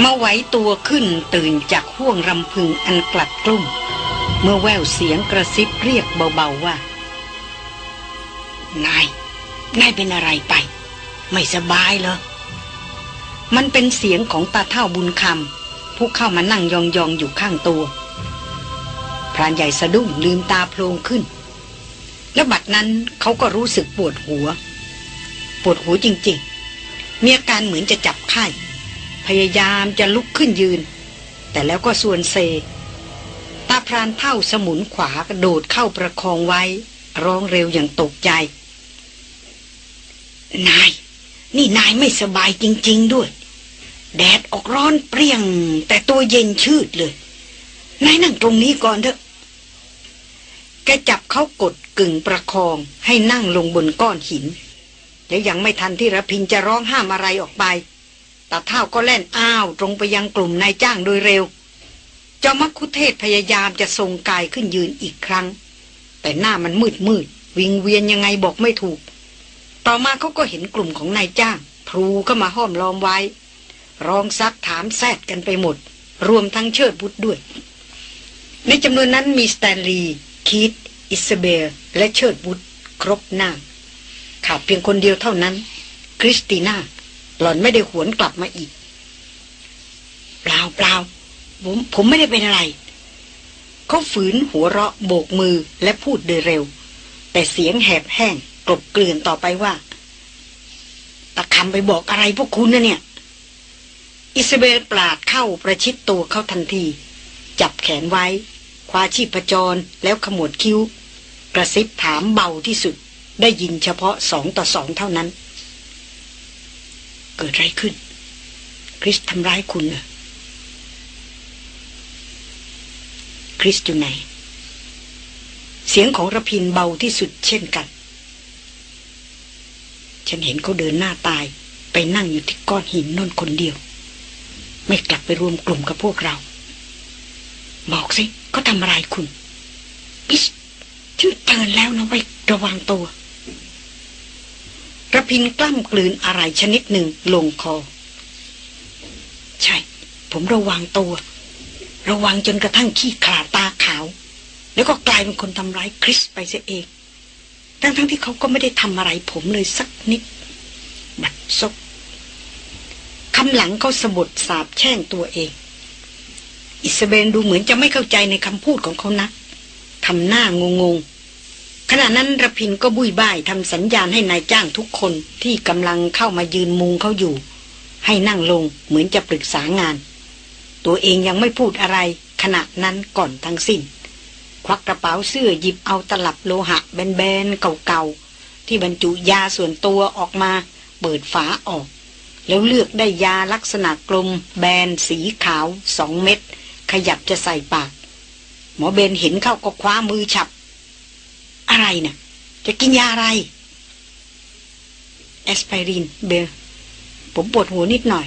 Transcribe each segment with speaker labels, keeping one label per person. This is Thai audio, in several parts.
Speaker 1: มาไหวตัวขึ้นตื่นจากห่วงรำพึงอันกลัดกลุ้มเมื่อแววเสียงกระซิบเรียกเบาๆว่า นาย นายเป็นอะไรไป ไม่สบายเหรอ มันเป็นเสียงของตาเท่าบุญคำผู้เข้ามานั่งยองๆอยู่ข้างตัวพรานใหญ่สะดุ้งลืมตาโพลงขึ้น แล้วบัดนั้นเขาก็รู้สึกปวดหัว ปวดหัวจริงๆ มีอาการเหมือนจะจับไข้ พยายามจะลุกขึ้นยืน แต่แล้วก็ส่วนเซ ตาพรานเท่าสมุนขวากระโดดเข้าประคองไว้ ร้องเร็วอย่างตกใจ นาย นี่นายไม่สบายจริง ๆ ด้วย แดดออกร้อนเปรี้ยง แต่ตัวเย็นชืดเลย นายนั่งตรงนี้ก่อนเถอะแกจับเขากดกึ่งประคองให้นั่งลงบนก้อนหิน แล้วยังไม่ทันที่ระพินจะร้องห้ามอะไรออกไป ตาเท่าก็แล่นอ้าวตรงไปยังกลุ่มนายจ้างโดยเร็ว จอมักคุเทศพยายามจะทรงกายขึ้นยืนอีกครั้ง แต่หน้ามันมืดมืด วิงเวียนยังไงบอกไม่ถูก ต่อมาเขาก็เห็นกลุ่มของนายจ้างพลูก็มาห้อมล้อมไว้ ร้องซักถามแซดกันไปหมด รวมทั้งเชิดวุธด้วย ในจำนวนนั้นมีสแตนลีย์คีธ อิสเบลและเชิดวุธครบหน้าขาดเพียงคนเดียวเท่านั้น คริสติน่า หล่อนไม่ได้หวนกลับมาอีก เปล่าเปล่าผมผมไม่ได้เป็นอะไร เขาฝืนหัวเราะโบกมือและพูดโดยเร็ว แต่เสียงแหบแห้งกลบเกลื่อนต่อไปว่าตะคำไปบอกอะไรพวกคุณนะเนี่ย อิสเบลปลาดเข้าประชิดตัวเขาทันที จับแขนไว้ คว้าชีพจรแล้วขมวดคิ้ว กระซิบถามเบาที่สุด ได้ยินเฉพาะสองต่อสองเท่านั้น กิดอะไรขึ้น คริสทำร้ายคุณเหรอคริสอยู่ไหน เสียงของระพินเบาที่สุดเช่นกัน ฉันเห็นเขาเดินหน้าตายไปนั่งอยู่ที่ก้อนหินนนคนเดียว ไม่กลับไปรวมกลุ่มกับพวกเรา บอกสิเขาทำอะไรคุณอิสฉันเตือนแล้วนะไว้ระวังตัว ระพินกล้ำกลืนอะไรชนิดหนึ่งลงคอ ใช่ ผมระวังตัว ระวังจนกระทั่งขี้ขลาตาขาว แล้วก็กลายเป็นคนทำร้ายคริสไปเสียเอง ทั้งทั้งที่เขาก็ไม่ได้ทำอะไรผมเลยสักนิด บัดซบคำหลังเขาสะบดสาบแช่งตัวเอง อิสเบนดูเหมือนจะไม่เข้าใจในคำพูดของเขานะทำหน้างงง ขณะนั้นระพินก็บุยบ่ายทำสัญญาณให้นายจ้างทุกคนที่กำลังเข้ามายืนมุงเขาอยู่ ให้นั่งลงเหมือนจะปรึกษางาน ตัวเองยังไม่พูดอะไรขณะนั้นก่อนทั้งสิ้น ควักกระเป๋าเสื้อหยิบเอาตลับโลหะแบนๆเก่าๆ ที่บรรจุยาส่วนตัวออกมา เปิดฝาออก แล้วเลือกได้ยาลักษณะกลม แบนสีขาวสองเม็ดขยับจะใส่ปาก หมอเบนเห็นเข้าก็คว้ามือฉับ อะไรนะ่ะ จะกินยาอะไร แอสไพรินเบลผมปวดหัวนิดหน่อย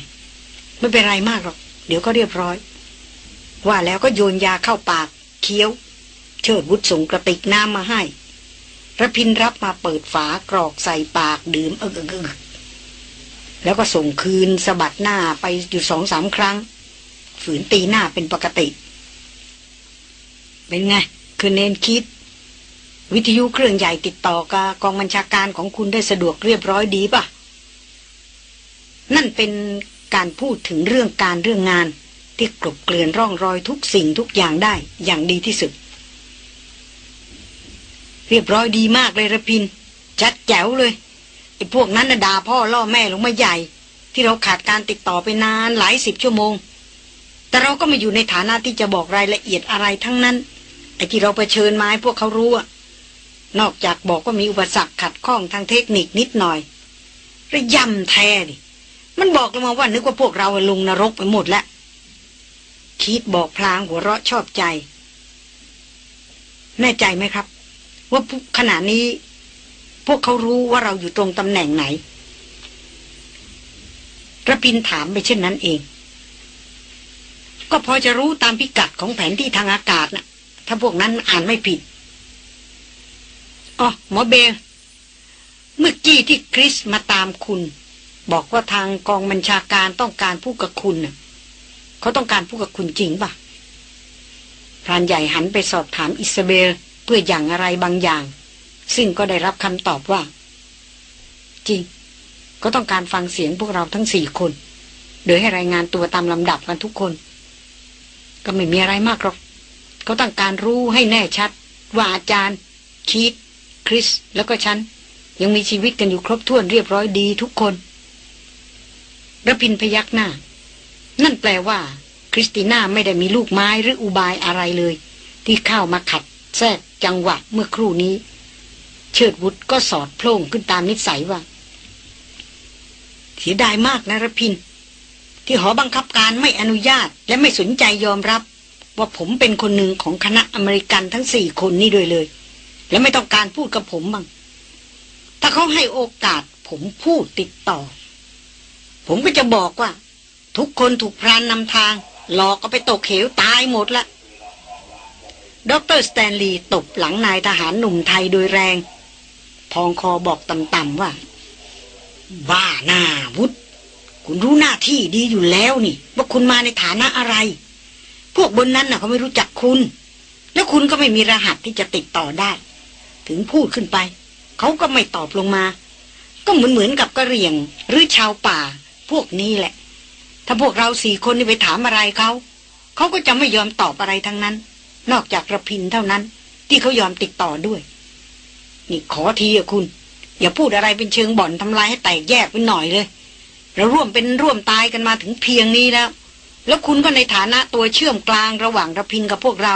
Speaker 1: ไม่เป็นไรมากหรอก เดี๋ยวก็เรียบร้อย ว่าแล้วก็โยนยาเข้าปาก เคี้ยว เชิดวุฒส่งกระติกน้ำมาให้ระพินรับมาเปิดฝากรอกใส่ปากดื่มเออเออแล้วก็ส่งคืนสะบัดหน้าไปอยู่สองสามครั้ง ฝืนตีหน้าเป็นปกติ เป็นไง คือเนนคิด วิทยุเครื่องใหญ่ติดต่อกับกองบัญชาการของคุณได้สะดวกเรียบร้อยดีป่ะ นั่นเป็นการพูดถึงเรื่องการเรื่องงาน ที่กลบเกลื่อนร่องรอยทุกสิ่งทุกอย่างได้อย่างดีที่สุด เรียบร้อยดีมากเลยระพิน ชัดแจ๋วเลยไอ้พวกนั้นน่ะด่าพ่อล่อแม่ลงมาใหญ่ ที่เราขาดการติดต่อไปนานหลายสิบชั่วโมง แต่เราก็ไม่อยู่ในฐานะที่จะบอกรายละเอียดอะไรทั้งนั้นไอ้ที่เราเผชิญมาให้พวกเขารู้อะ นอกจากบอกว่ามีอุปสรรคขัดข้องทางเทคนิคนิดหน่อยระยำแท้ดิมันบอกลงมาว่านึกว่าพวกเราลงนรกไปหมดแล้วคิดบอกพลางหัวเราะชอบใจ แน่ใจไหมครับ ว่าขณะนี้ พวกเขารู้ว่าเราอยู่ตรงตำแหน่งไหนระพินถามไปเช่นนั้นเอง ก็พอจะรู้ตามพิกัดของแผนที่ทางอากาศนะถ้าพวกนั้นอ่านไม่ผิด อ๋อหมอเบลเมื่อกี้ที่คริสมาตามคุณ บอกว่าทางกองบัญชาการต้องการผู้กับคุณน่ะเขาต้องการพูดกับคุณจริงปะพรานใหญ่หันไปสอบถามอิสเบลเพื่ออย่างอะไรบางอย่าง ซึ่งก็ได้รับคำตอบว่า จริง ก็ต้องการฟังเสียงพวกเราทั้งสี่คน โดยให้รายงานตัวตามลำดับกันทุกคน ก็ไม่มีอะไรมากหรอกก็ต้องการรู้ให้แน่ชัด ว่าอาจารย์คีธ คริสแล้วก็ฉัน ยังมีชีวิตกันอยู่ครบถ้วนเรียบร้อยดีทุกคนรพินทร์พยักหน้า นั่นแปลว่า คริสติน่าไม่ได้มีลูกไม้หรืออุบายอะไรเลย ที่เข้ามาขัด แทรกจังหวะเมื่อครู่นี้ เชิดวุธก็สอดโพล่งขึ้นตามนิสัยว่าเสียดายมากนะรพินทร์ ที่หอบังคับการไม่อนุญาตและไม่สนใจยอมรับ ว่าผมเป็นคนหนึ่งของคณะอเมริกันทั้งสี่คนนี้ด้วยเลย และไม่ต้องการพูดกับผมบ้างถ้าเขาให้โอกาสผมพูดติดต่อ ผมก็จะบอกว่า ทุกคนถูกพรานนำทาง หลอกก็ไปตกเขวตายหมดละดรสแตนลีย์ตบหลังนายทหารหนุ่มไทยโดยแรง พองคอบอกต่ำๆว่า บ้าหน้าวุฒคุณรู้หน้าที่ดีอยู่แล้วนี่ ว่าคุณมาในฐานะอะไร พวกบนนั้นน่ะเขาไม่รู้จักคุณ แล้วคุณก็ไม่มีรหัสที่จะติดต่อได้ ถึงพูดขึ้นไป เขาก็ไม่ตอบลงมา ก็เหมือนเหมือนกับกระเรียง หรือชาวป่า พวกนี้แหละ ถ้าพวกเราสี่คนนี่ไปถามอะไรเขาเขาก็จะไม่ยอมตอบอะไรทั้งนั้น นอกจากระพินเท่านั้น ที่เขายอมติดต่อด้วย นี่ขอทีอะคุณ อย่าพูดอะไรเป็นเชิงบ่อนทำลายให้แตกแยกไปหน่อยเลยเราร่วมเป็นร่วมตายกันมาถึงเพียงนี้แล้ว แล้วคุณก็ในฐานะตัวเชื่อมกลางระหว่างระพินกับพวกเรา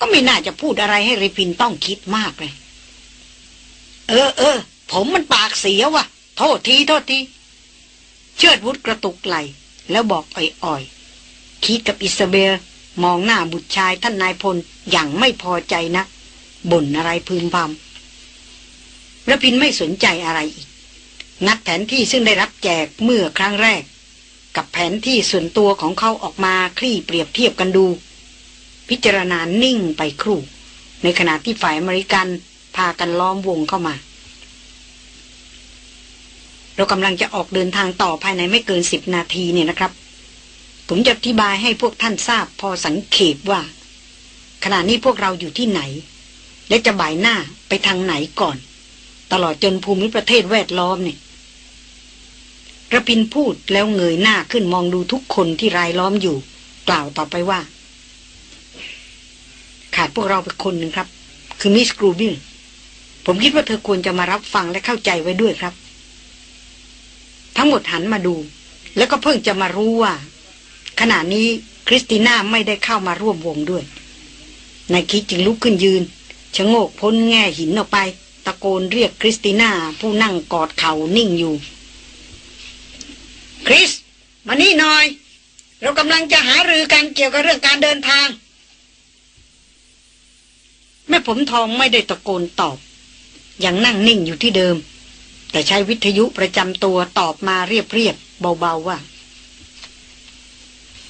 Speaker 1: ก็ไม่น่าจะพูดอะไรให้ระพินต้องคิดมากเลย เออเออผมมันปากเสียว่ะ โทษทีโทษที เชิดวุฒกระตุกไหล แล้วบอกอ่อยๆ คีธกับอิสเบลมองหน้าบุตรชายท่านนายพลอย่างไม่พอใจนะบ่นอะไรพึมพำรพินทร์ไม่สนใจอะไรอีกงัดแผนที่ซึ่งได้รับแจกเมื่อครั้งแรก กับแผนที่ส่วนตัวของเขาออกมาคลี่เปรียบเทียบกันดู พิจารณานิ่งไปครู่ ในขณะที่ฝ่ายอเมริกันพากันล้อมวงเข้ามา เรากำลังจะออกเดินทางต่อภายในไม่เกินสิบนาทีเนี่ยนะครับ ผมจะอธิบายให้พวกท่านทราบพอสังเขตว่า ขณะนี้พวกเราอยู่ที่ไหน และจะบ่ายหน้าไปทางไหนก่อน ตลอดจนภูมิประเทศแวดล้อมเนี่ยระพินพูดแล้วเงยหน้าขึ้นมองดูทุกคนที่รายล้อมอยู่ กล่าวต่อไปว่า ขาดพวกเราไปคนหนึ่งครับ คือมิสกรูบิลผมคิดว่าเธอควรจะมารับฟังและเข้าใจไว้ด้วยครับ ทั้งหมดหันมาดู แล้วก็เพิ่งจะมารู้ว่า ขณะนี้คริสติน่าไม่ได้เข้ามาร่วมวงด้วยนายคีธจึงลุกขึ้นยืนชะโงกพ้นแง่หินออกไป ตะโกนเรียกคริสติน่าผู้นั่งกอดเข่านิ่งอยู่ คริส มานี่หน่อย เรากำลังจะหารือกันเกี่ยวกับเรื่องการเดินทาง แม่ผมทองไม่ได้ตะโกนตอบ ยังนั่งนิ่งอยู่ที่เดิม แต่ใช้วิทยุประจำตัวตอบมาเรียบๆเบาๆว่า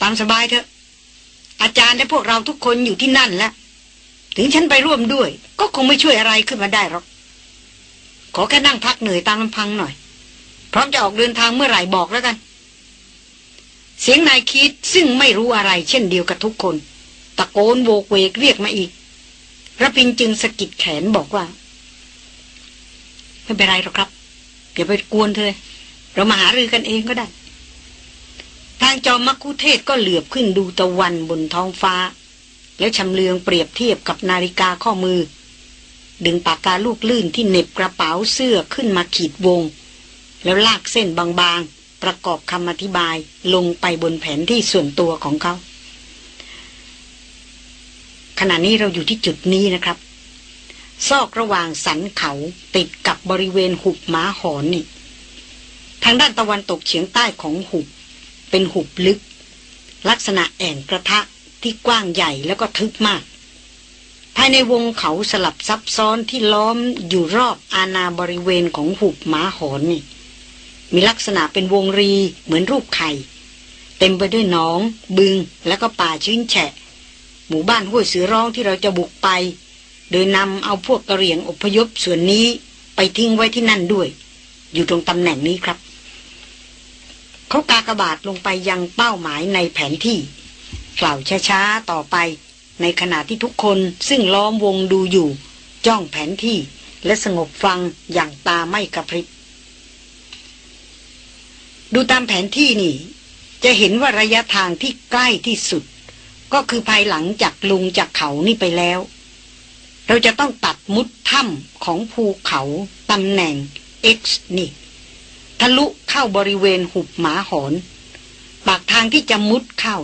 Speaker 1: ตามสบายเถอะ อาจารย์และพวกเราทุกคนอยู่ที่นั่นแล้ว ถึงฉันไปร่วมด้วย ก็คงไม่ช่วยอะไรขึ้นมาได้หรอก ขอแค่นั่งพักเหนื่อยตามลำพังหน่อย พร้อมจะออกเดินทางเมื่อไหร่บอกแล้วกัน เสียงนายคิดซึ่งไม่รู้อะไร เช่นเดียวกับทุกคน ตะโกนโวกเวกเรียกมาอีก ระพินจึงสะกิดแขนบอกว่า ไม่เป็นไรหรอกครับ อย่าไปกวนเธอ เรามาหารือกันเองก็ได้ ทางจอมมักคุเทศก็เหลือบขึ้นดูตะวันบนท้องฟ้า แล้วชำเลืองเปรียบเทียบกับนาฬิกาข้อมือ ดึงปากกาลูกลื่นที่เน็บกระเป๋าเสื้อขึ้นมาขีดวง แล้วลากเส้นบางๆ ประกอบคำอธิบายลงไปบนแผนที่ส่วนตัวของเขา ขณะนี้เราอยู่ที่จุดนี้นะครับ ซอกระหว่างสันเขาติดกับบริเวณหุบม้าหอนนี่ ทางด้านตะวันตกเฉียงใต้ของหุบ เป็นหุบลึก ลักษณะแอ่งกระทะที่กว้างใหญ่แล้วก็ทึบมาก ภายในวงเขาสลับซับซ้อนที่ล้อมอยู่รอบอาณาบริเวณของหุบม้าหอนนี่ มีลักษณะเป็นวงรีเหมือนรูปไข่ เต็มไปด้วยหนอง บึงแล้วก็ป่าชื้นแฉะ หมู่บ้านห้วยเสือร้องที่เราจะบุกไป โดยนำเอาพวกกระเหรี่ยงอพยพส่วนนี้ไปทิ้งไว้ที่นั่นด้วย อยู่ตรงตำแหน่งนี้ครับ เขากากระบาดลงไปยังเป้าหมายในแผนที่กล่าวช้าๆต่อไป ในขณะที่ทุกคนซึ่งล้อมวงดูอยู่ จ้องแผนที่และสงบฟังอย่างตาไม่กระพริบ ดูตามแผนที่นี่ จะเห็นว่าระยะทางที่ใกล้ที่สุด ก็คือภายหลังจากลุงจากเขานี่ไปแล้ว เราจะต้องตัดมุดถ้ำของภูเขาตำแหน่ง X นี่ ทะลุเข้าบริเวณหุบหมาหอน ปากทางที่จะมุดเข้า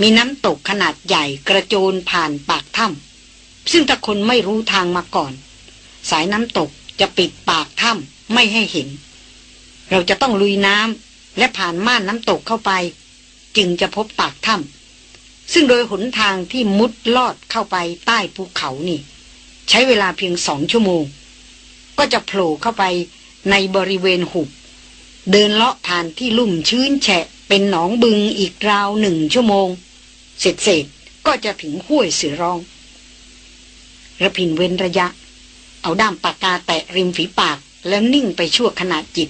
Speaker 1: มีน้ำตกขนาดใหญ่กระโจนผ่านปากถ้ำซึ่งถ้าคนไม่รู้ทางมาก่อน สายน้ำตกจะปิดปากถ้ำไม่ให้เห็น เราจะต้องลุยน้ำและผ่านม่านน้ำตกเข้าไป จึงจะพบปากถ้ำ ซึ่งโดยหนทางที่มุดลอดเข้าไปใต้ภูเขานี่ ใช้เวลาเพียงสองชั่วโมง ก็จะโผล่เข้าไปในบริเวณหุบ เดินเลาะผ่านที่ลุ่มชื้นแฉะ เป็นหนองบึงอีกราวหนึ่งชั่วโมง เสร็จเสร็จก็จะถึงห้วยเสือร้องระพินเว้นระยะ เอาด้ามปากกาแตะริมฝีปากแล้วนิ่งไปชั่วขณะจิต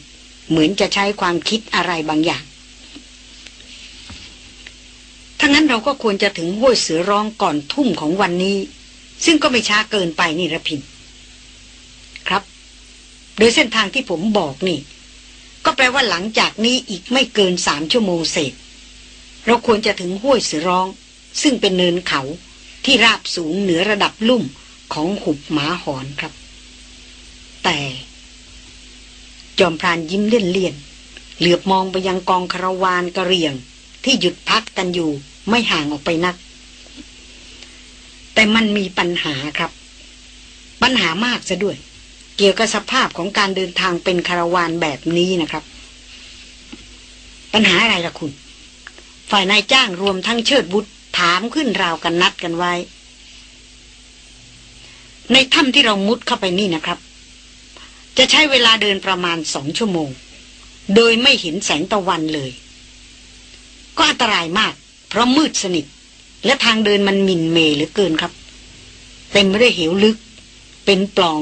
Speaker 1: เหมือนจะใช้ความคิดอะไรบางอย่าง ถ้างั้นเราก็ควรจะถึงห้วยเสือร้องก่อนทุ่มของวันนี้ ซึ่งก็ไม่ช้าเกินไปนี่ระพิน ครับ โดยเส้นทางที่ผมบอกนี่ ก็แปลว่าหลังจากนี้อีกไม่เกินสามชั่วโมงเศษ เราควรจะถึงห้วยเสือร้อง ซึ่งเป็นเนินเขาที่ราบสูงเหนือระดับลุ่มของหุบหมาหอนครับ แต่ จอมพรานยิ้มเล่นเลี่ยนเหลือบมองไปยังกองคาราวานกระเรียง ที่หยุดพักกันอยู่ไม่ห่างออกไปนัก แต่มันมีปัญหาครับ ปัญหามากซะด้วย เกี่ยวกับสภาพของการเดินทางเป็นคาราวานแบบนี้นะครับ ปัญหาอะไรล่ะคุณ ฝ่ายนายจ้างรวมทั้งเชิดบุตรถามขึ้นราวกันนัดกันไว้ ในถ้ำที่เรามุดเข้าไปนี่นะครับ จะใช้เวลาเดินประมาณสองชั่วโมง โดยไม่เห็นแสงตะวันเลย ก็อันตรายมาก เพราะมืดสนิท และทางเดินมันมินเมเหลือเกินครับ เต็มไปด้วยเหวลึก เป็นปล่อง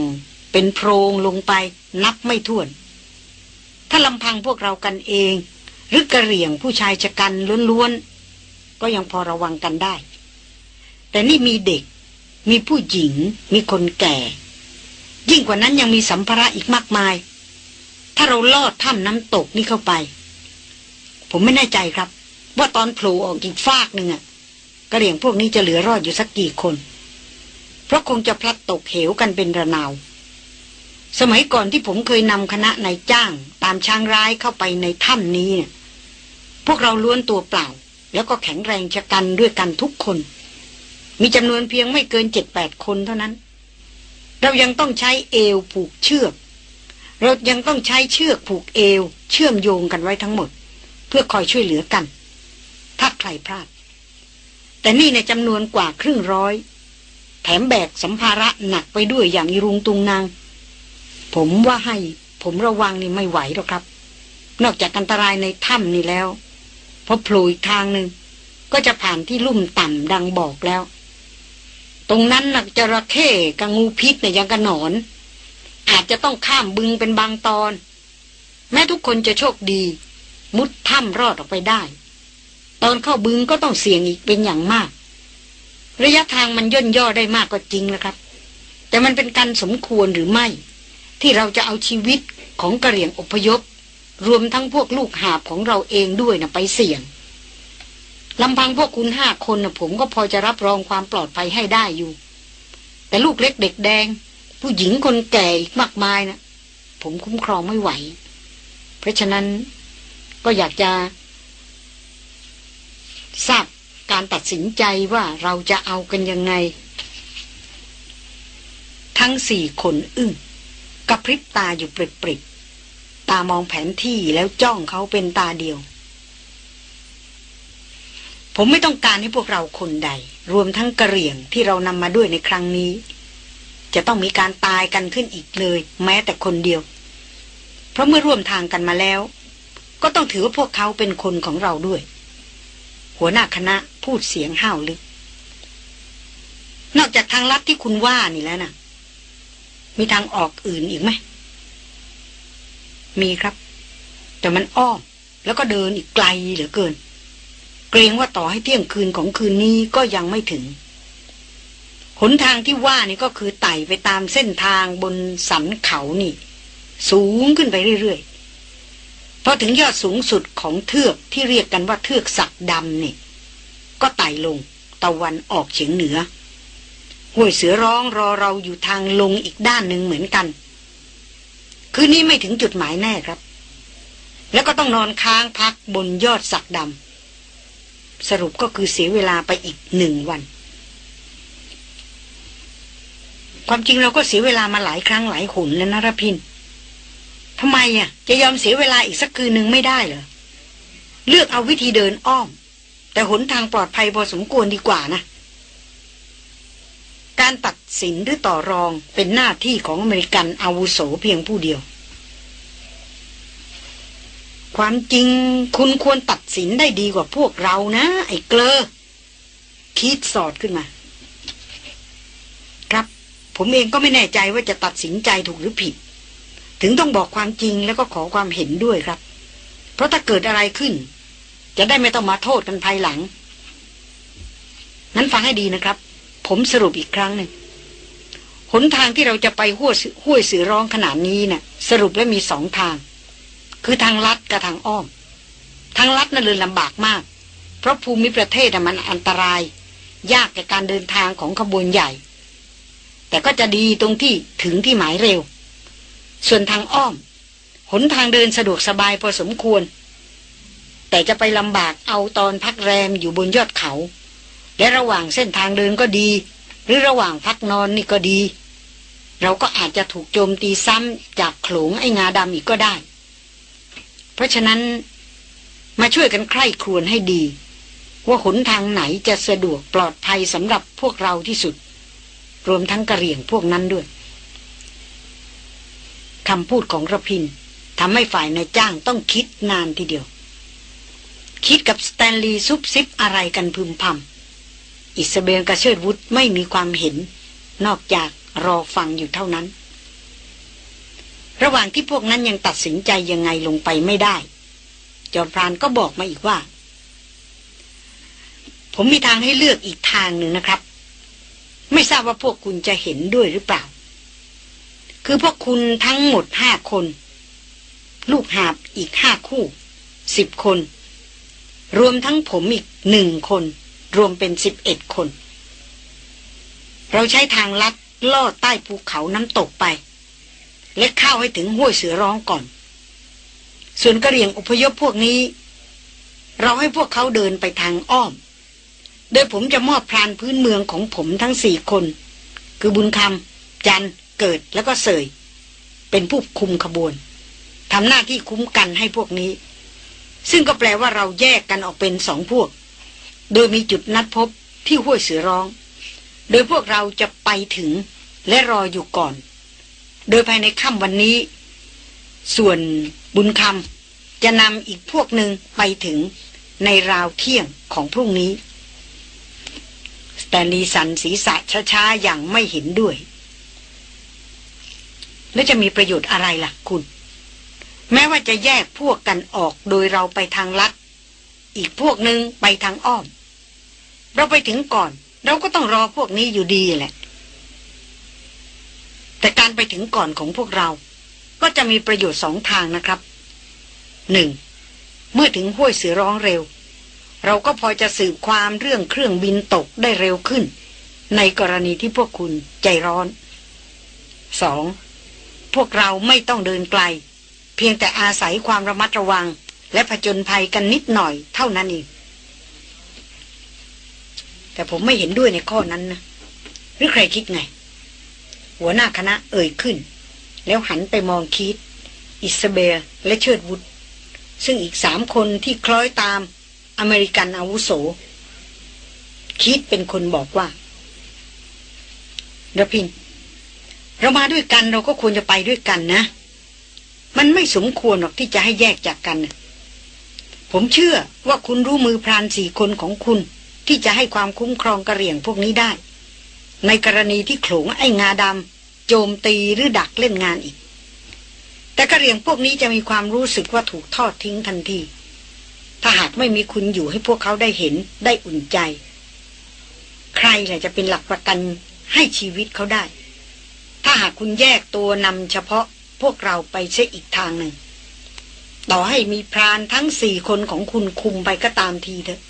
Speaker 1: เป็นโพรงลงไป นับไม่ถ้วน ถ้าลำพังพวกเรากันเอง หรือกระเหรี่ยงผู้ชายชะกันล้วนๆ ก็ยังพอระวังกันได้ แต่นี่มีเด็ก มีผู้หญิง มีคนแก่ ยิ่งกว่านั้นยังมีสัมภาระอีกมากมาย ถ้าเราลอดถ้ำน้ำตกนี่เข้าไปผมไม่แน่ใจครับ ว่าตอนโผล่ออกอีกฟากหนึ่งอะกระเหรี่ยงพวกนี้จะเหลือรอดอยู่สักกี่คน เพราะคงจะพลัดตกเหวกันเป็นระนาว สมัยก่อนที่ผมเคยนำคณะนายจ้างตามช้างร้ายเข้าไปในถ้ำนี้เนี่ยพวกเราล้วนตัวเปล่า แล้วก็แข็งแรงชะกันด้วยกันทุกคน มีจำนวนเพียงไม่เกินเจ็ดแปดคนเท่านั้น เรายังต้องใช้เอวผูกเชือก เรายังต้องใช้เชือกผูกเอว เชื่อมโยงกันไว้ทั้งหมด เพื่อคอยช่วยเหลือกัน ถ้าใครพลาด แต่นี่ในจำนวนกว่าครึ่งร้อย แถมแบกสัมภาระหนักไปด้วยอย่างอิรุงตุงนาง ผมว่าให้ผมระวังนี่ไม่ไหวหรอกครับ นอกจากอันตรายในถ้ำนี่แล้วพอโผล่อีกทางหนึ่งก็จะผ่านที่ลุ่มต่ำดังบอกแล้ว ตรงนั้นนักจระเข้กับงูพิษเนี่ยยังกระหนอน อาจจะต้องข้ามบึงเป็นบางตอน แม้ทุกคนจะโชคดี มุดถ้ำรอดออกไปได้ ตอนเข้าบึงก็ต้องเสี่ยงอีกเป็นอย่างมาก ระยะทางมันย่นย่อได้มากก็จริงนะครับ แต่มันเป็นการสมควรหรือไม่ ที่เราจะเอาชีวิตของกระเหรี่ยงอพยพ รวมทั้งพวกลูกหาบของเราเองด้วยนะไปเสี่ยงลำพังพวกคุณห้าคนนะผมก็พอจะรับรองความปลอดภัยให้ได้อยู่ แต่ลูกเล็กเด็กแดง ผู้หญิงคนแก่อีกมากมายนะผมคุ้มครองไม่ไหว เพราะฉะนั้นก็อยากจะ ทราบการตัดสินใจว่าเราจะเอากันยังไง ทั้งสี่คนอึ้งกระพริบตาอยู่ปริบๆตามองแผนที่แล้วจ้องเขาเป็นตาเดียว ผมไม่ต้องการให้พวกเราคนใด รวมทั้งกระเหรี่ยงที่เรานำมาด้วยในครั้งนี้ จะต้องมีการตายกันขึ้นอีกเลย แม้แต่คนเดียว เพราะเมื่อร่วมทางกันมาแล้ว ก็ต้องถือว่าพวกเขาเป็นคนของเราด้วย หัวหน้าคณะพูดเสียงห้าวลึก นอกจากทางลัดที่คุณว่านี่แล้วนะ่ะ มีทางออกอื่นอีกไหม มีครับ แต่มันอ้อม แล้วก็เดินอีกไกลเหลือเกิน เกรงว่าต่อให้เที่ยงคืนของคืนนี้ก็ยังไม่ถึง หนทางที่ว่านี่ก็คือไต่ไปตามเส้นทางบนสันเขานี่ สูงขึ้นไปเรื่อยๆ พอถึงยอดสูงสุดของเทือกที่เรียกกันว่าเทือกสักดำนี่ ก็ไต่ลงตะวันออกเฉียงเหนือห้วยเสือร้องรอเราอยู่ทางลงอีกด้านหนึ่งเหมือนกัน คืนนี้ไม่ถึงจุดหมายแน่ครับ แล้วก็ต้องนอนค้างพักบนยอดสักดำสรุปก็คือเสียเวลาไปอีกหนึ่งวัน ความจริงเราก็เสียเวลามาหลายครั้งหลายหนแล้วนะรพิน ทำไมอะจะยอมเสียเวลาอีกสักคืนหนึ่งไม่ได้เหรอ เลือกเอาวิธีเดินอ้อม แต่หนทางปลอดภัยพอสมควรดีกว่านะ การตัดสินหรือต่อรองเป็นหน้าที่ของอเมริกันอาวุโสเพียงผู้เดียว ความจริงคุณควรตัดสินได้ดีกว่าพวกเรานะ ไอ้เกลอคิดสอดขึ้นมา ครับ ผมเองก็ไม่แน่ใจว่าจะตัดสินใจถูกหรือผิด ถึงต้องบอกความจริงแล้วก็ขอความเห็นด้วยครับ เพราะถ้าเกิดอะไรขึ้น จะได้ไม่ต้องมาโทษกันภายหลัง นั้นฟังให้ดีนะครับ ผมสรุปอีกครั้งหนึ่งหนทางที่เราจะไปห้วยห้วยสือร้องขนาดนี้นะ่ะ สรุปแล้วมีสองทาง คือทางลัดกับทางอ้อม ทางลัดน่ะเลยลำบากมาก เพราะภูมิประเทศมันอันตราย ยากแก่การเดินทางของขบวนใหญ่ แต่ก็จะดีตรงที่ถึงที่หมายเร็ว ส่วนทางอ้อม หนทางเดินสะดวกสบายพอสมควร แต่จะไปลำบากเอาตอนพักแรมอยู่บนยอดเขา และระหว่างเส้นทางเดินก็ดี หรือระหว่างพักนอนนี่ก็ดี เราก็อาจจะถูกโจมตีซ้ำจากโขลงไอ้งาดำอีกก็ได้ เพราะฉะนั้นมาช่วยกันใคร่ครวญให้ดีว่าหนทางไหนจะสะดวกปลอดภัยสำหรับพวกเราที่สุด รวมทั้งกระเหรี่ยงพวกนั้นด้วย คำพูดของระพินทำให้ฝ่ายนายจ้างต้องคิดนานทีเดียว คิดกับสแตนลีย์ซุบซิบอะไรกันพึมพำอิสเบลกับเชิดวุฒไม่มีความเห็น นอกจากรอฟังอยู่เท่านั้น ระหว่างที่พวกนั้นยังตัดสินใจยังไงลงไปไม่ได้ จอมพรานก็บอกมาอีกว่า ผมมีทางให้เลือกอีกทางหนึ่งนะครับ ไม่ทราบว่าพวกคุณจะเห็นด้วยหรือเปล่า คือพวกคุณทั้งหมดห้าคน ลูกหาบอีกห้าคู่สิบคน รวมทั้งผมอีกหนึ่งคน รวมเป็นสิบเอ็ดคน เราใช้ทางลัดลอดใต้ภูเขาน้ำตกไป และเข้าให้ถึงห้วยเสือร้องก่อน ส่วนกระเรียงอพยพพวกนี้ เราให้พวกเขาเดินไปทางอ้อม โดยผมจะมอบพรานพื้นเมืองของผมทั้งสี่คน คือบุญคำจันทร เกิดแล้วก็เสย เป็นผู้คุมขบวนทำหน้าที่คุ้มกันให้พวกนี้ ซึ่งก็แปลว่าเราแยกกันออกเป็นสองพวก โดยมีจุดนัดพบที่ห้วยเสือร้อง โดยพวกเราจะไปถึงและรออยู่ก่อน โดยภายในค่ำวันนี้ ส่วนบุญคำจะนำอีกพวกหนึ่งไปถึงในราวเที่ยงของพรุ่งนี้สแตนลีสันศีรษะช้าๆอย่างไม่เห็นด้วย แล้วจะมีประโยชน์อะไรล่ะคุณ แม้ว่าจะแยกพวกกันออกโดยเราไปทางลัด อีกพวกหนึ่งไปทางอ้อม เราไปถึงก่อน เราก็ต้องรอพวกนี้อยู่ดีแหละ แต่การไปถึงก่อนของพวกเรา ก็จะมีประโยชน์สองทางนะครับหนึ่งเมื่อถึงห้วยเสือร้องเร็ว เราก็พอจะสืบความเรื่องเครื่องบินตกได้เร็วขึ้น ในกรณีที่พวกคุณใจร้อนสอง พวกเราไม่ต้องเดินไกล เพียงแต่อาศัยความระมัดระวัง และผจญภัยกันนิดหน่อยเท่านั้นเอง แต่ผมไม่เห็นด้วยในข้อนั้นนะ หรือใครคิดไง หัวหน้าคณะเอ่ยขึ้น แล้วหันไปมองคีตอิสเบลและเชิดวุฒซึ่งอีกสามคนที่คล้อยตามอเมริกันอาวุโส คิดเป็นคนบอกว่าระพิน เรามาด้วยกันเราก็ควรจะไปด้วยกันนะ มันไม่สมควรหรอกที่จะให้แยกจากกัน ผมเชื่อว่าคุณรู้มือพรานสี่คนของคุณ ที่จะให้ความคุ้มครองกระเหรี่ยงพวกนี้ได้ ในกรณีที่โขลงไอ้งาดำโจมตีหรือดักเล่นงานอีก แต่กระเหรี่ยงพวกนี้จะมีความรู้สึกว่าถูกทอดทิ้งทันทีถ้าหากไม่มีคุณอยู่ให้พวกเขาได้เห็นได้อุ่นใจ ใครแหละจะเป็นหลักประกันให้ชีวิตเขาได้ หากคุณแยกตัวนำเฉพาะพวกเราไปเสียอีกทางหนึ่ง ต่อให้มีพรานทั้งสี่คนของคุณคุมไปก็ตามทีเถอะ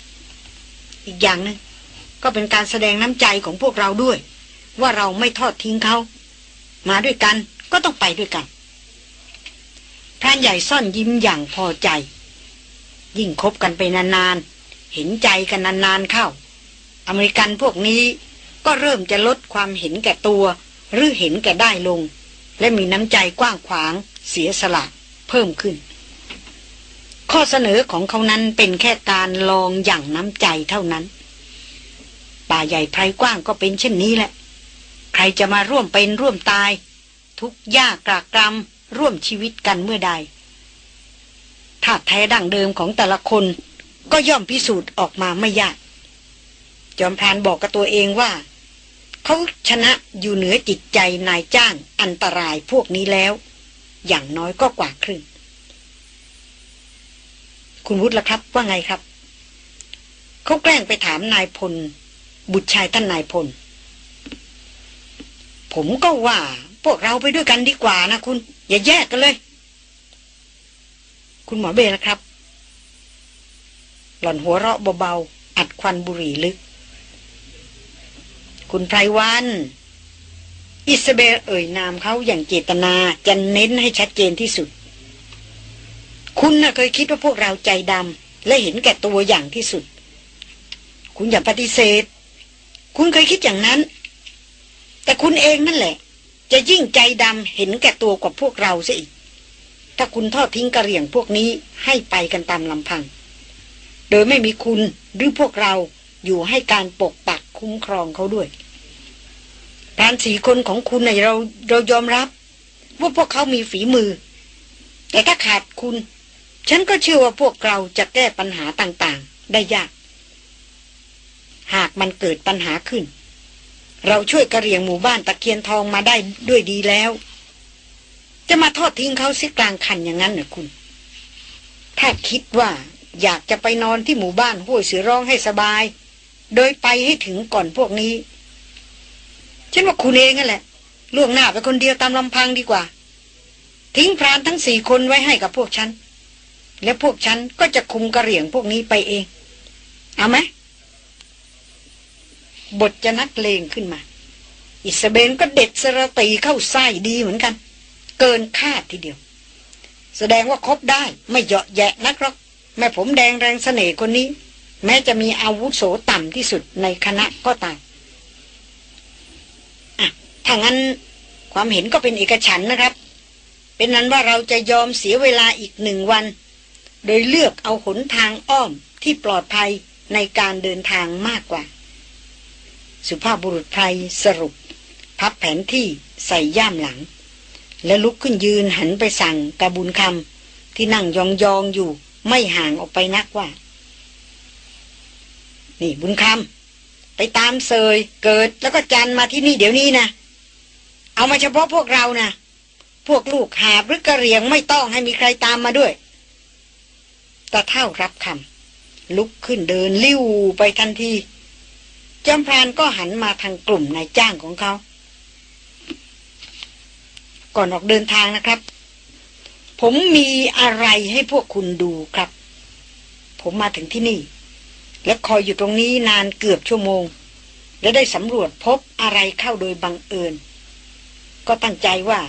Speaker 1: อีกอย่างนึงก็เป็นการแสดงน้ำใจของพวกเราด้วย ว่าเราไม่ทอดทิ้งเขา มาด้วยกันก็ต้องไปด้วยกันพรานใหญ่ซ่อนยิ้มอย่างพอใจ ยิ่งคบกันไปนานๆ เห็นใจกันนานๆเข้า อเมริกันพวกนี้ก็เริ่มจะลดความเห็นแก่ตัว หรือเห็นแก่ได้ลง และมีน้ำใจกว้างขวาง เสียสละเพิ่มขึ้น ข้อเสนอของเขานั้นเป็นแค่การลองอย่างน้ำใจเท่านั้น ป่าใหญ่ไพรกว้างก็เป็นเช่นนี้แหละ ใครจะมาร่วมเป็นร่วมตาย ทุกยากกรากรำร่วมชีวิตกันเมื่อใดถ้าแท้ดั้งเดิมของแต่ละคนก็ย่อมพิสูจน์ออกมาไม่ยาก จอมพรานบอกกับตัวเองว่า เขาชนะอยู่เหนือจิตใจนายจ้างอันตรายพวกนี้แล้ว อย่างน้อยก็กว่าครึ่ง คุณวุฒิล่ะครับว่าไงครับ เขาแกล้งไปถามนายพล บุตรชายท่านนายพล ผมก็ว่า พวกเราไปด้วยกันดีกว่านะคุณ อย่าแยกกันเลย คุณหมอเบลครับ หล่อนหัวเราะเบาๆอัดควันบุหรี่ลึก คุณไพรวัน อิสเบลเอ่ยนามเขาอย่างเจตนาจะเน้นให้ชัดเจนที่สุด คุณน่ะเคยคิดว่าพวกเราใจดำและเห็นแก่ตัวอย่างที่สุด คุณอย่าปฏิเสธ คุณเคยคิดอย่างนั้น แต่คุณเองนั่นแหละ จะยิ่งใจดำเห็นแก่ตัวกว่าพวกเราซะอีก ถ้าคุณทอดทิ้งกระเหรี่ยงพวกนี้ให้ไปกันตามลำพัง โดยไม่มีคุณหรือพวกเราอยู่ให้การปกปัก คุ้มครองเขาด้วยการสีคนของคุณในเราเรายอมรับ ว่าพวกเขามีฝีมือ แต่ถ้าขาดคุณ ฉันก็เชื่อว่าพวกเราจะแก้ปัญหาต่างๆ ได้ยาก หากมันเกิดปัญหาขึ้น เราช่วยกระเรียงหมู่บ้านตะเคียนทองมาได้ด้วยดีแล้ว จะมาทอดทิ้งเขาสิกลางคันอย่างนั้นเหรอคุณ ถ้าคิดว่าอยากจะไปนอนที่หมู่บ้านห้วยเสือร้องให้สบาย โดยไปให้ถึงก่อนพวกนี้ ฉันว่าคุณเองนั่นแหละ ล่วงหน้าไปคนเดียวตามลำพังดีกว่า ทิ้งพรานทั้งสี่คนไว้ให้กับพวกฉัน และพวกฉันก็จะคุมกระเหรี่ยงพวกนี้ไปเอง เอาไหมบทจะนักเลงขึ้นมา อิสเบนก็เด็ดสระตีเข้าไส้ดีเหมือนกัน เกินคาดทีเดียว แสดงว่าคบได้ไม่เหยาะแยะนักหรอก แม่ผมแดงแรงเสน่ห์คนนี้ แม้จะมีอาวุโสต่ำที่สุดในคณะก็ตามอะถ้างั้นความเห็นก็เป็นเอกฉันนะครับ เป็นนั้นว่าเราจะยอมเสียเวลาอีกหนึ่งวัน โดยเลือกเอาหนทางอ้อมที่ปลอดภัยในการเดินทางมากกว่า สุภาพบุรุษไทยสรุป พับแผนที่ใส่ย่ามหลัง และลุกขึ้นยืนหันไปสั่งกระบุญคำที่นั่งยองๆอยู่ไม่ห่างออกไปนักว่า นี่บุญคำไปตามเซยเกิดแล้วก็จันมาที่นี่เดี๋ยวนี้นะ เอามาเฉพาะพวกเรานะพวกลูกหาหรือกระเรียงไม่ต้องให้มีใครตามมาด้วยตาเท่ารับคำลุกขึ้นเดินลิ้วไปทันทีจำพรานก็หันมาทางกลุ่มนายจ้างของเขา ก่อนออกเดินทางนะครับ ผมมีอะไรให้พวกคุณดูครับ ผมมาถึงที่นี่ และคอยอยู่ตรงนี้นานเกือบชั่วโมง และได้สำรวจพบอะไรเข้าโดยบังเอิญ ก็ตั้งใจว่า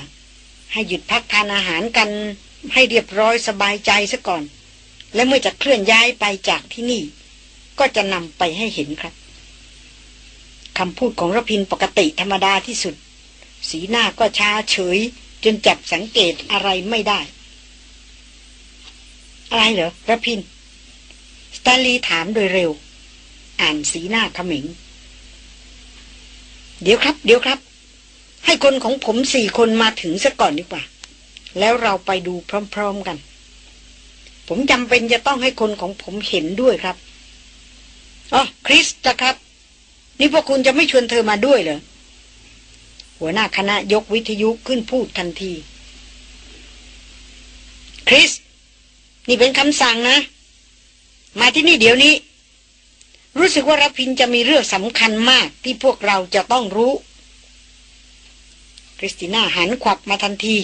Speaker 1: ให้หยุดพักทานอาหารกันให้เรียบร้อยสบายใจซะก่อน และเมื่อจะเคลื่อนย้ายไปจากที่นี่ ก็จะนำไปให้เห็นครับคำพูดของรพินปกติธรรมดาที่สุด สีหน้าก็ชาเฉย จนจับสังเกตอะไรไม่ได้ อะไรเหรอรพินาลีถามโดยเร็ว อ่านสีหน้าขมิง เดี๋ยวครับ เดี๋ยวครับ ให้คนของผมสี่คนมาถึงซะก่อนดีกว่า แล้วเราไปดูพร้อม ๆกัน ผมจำเป็นจะต้องให้คนของผมเห็นด้วยครับอ๋อคริสจะครับ นี่พวกคุณจะไม่ชวนเธอมาด้วยเหรอหัวหน้าคณะยกวิทยุขึ้นพูดทันที คริส นี่เป็นคำสั่งนะ มาที่นี่เดี๋ยวนี้ รู้สึกว่ารพินจะมีเรื่องสำคัญมากที่พวกเราจะต้องรู้ คริสติน่าหันขวับมาทันที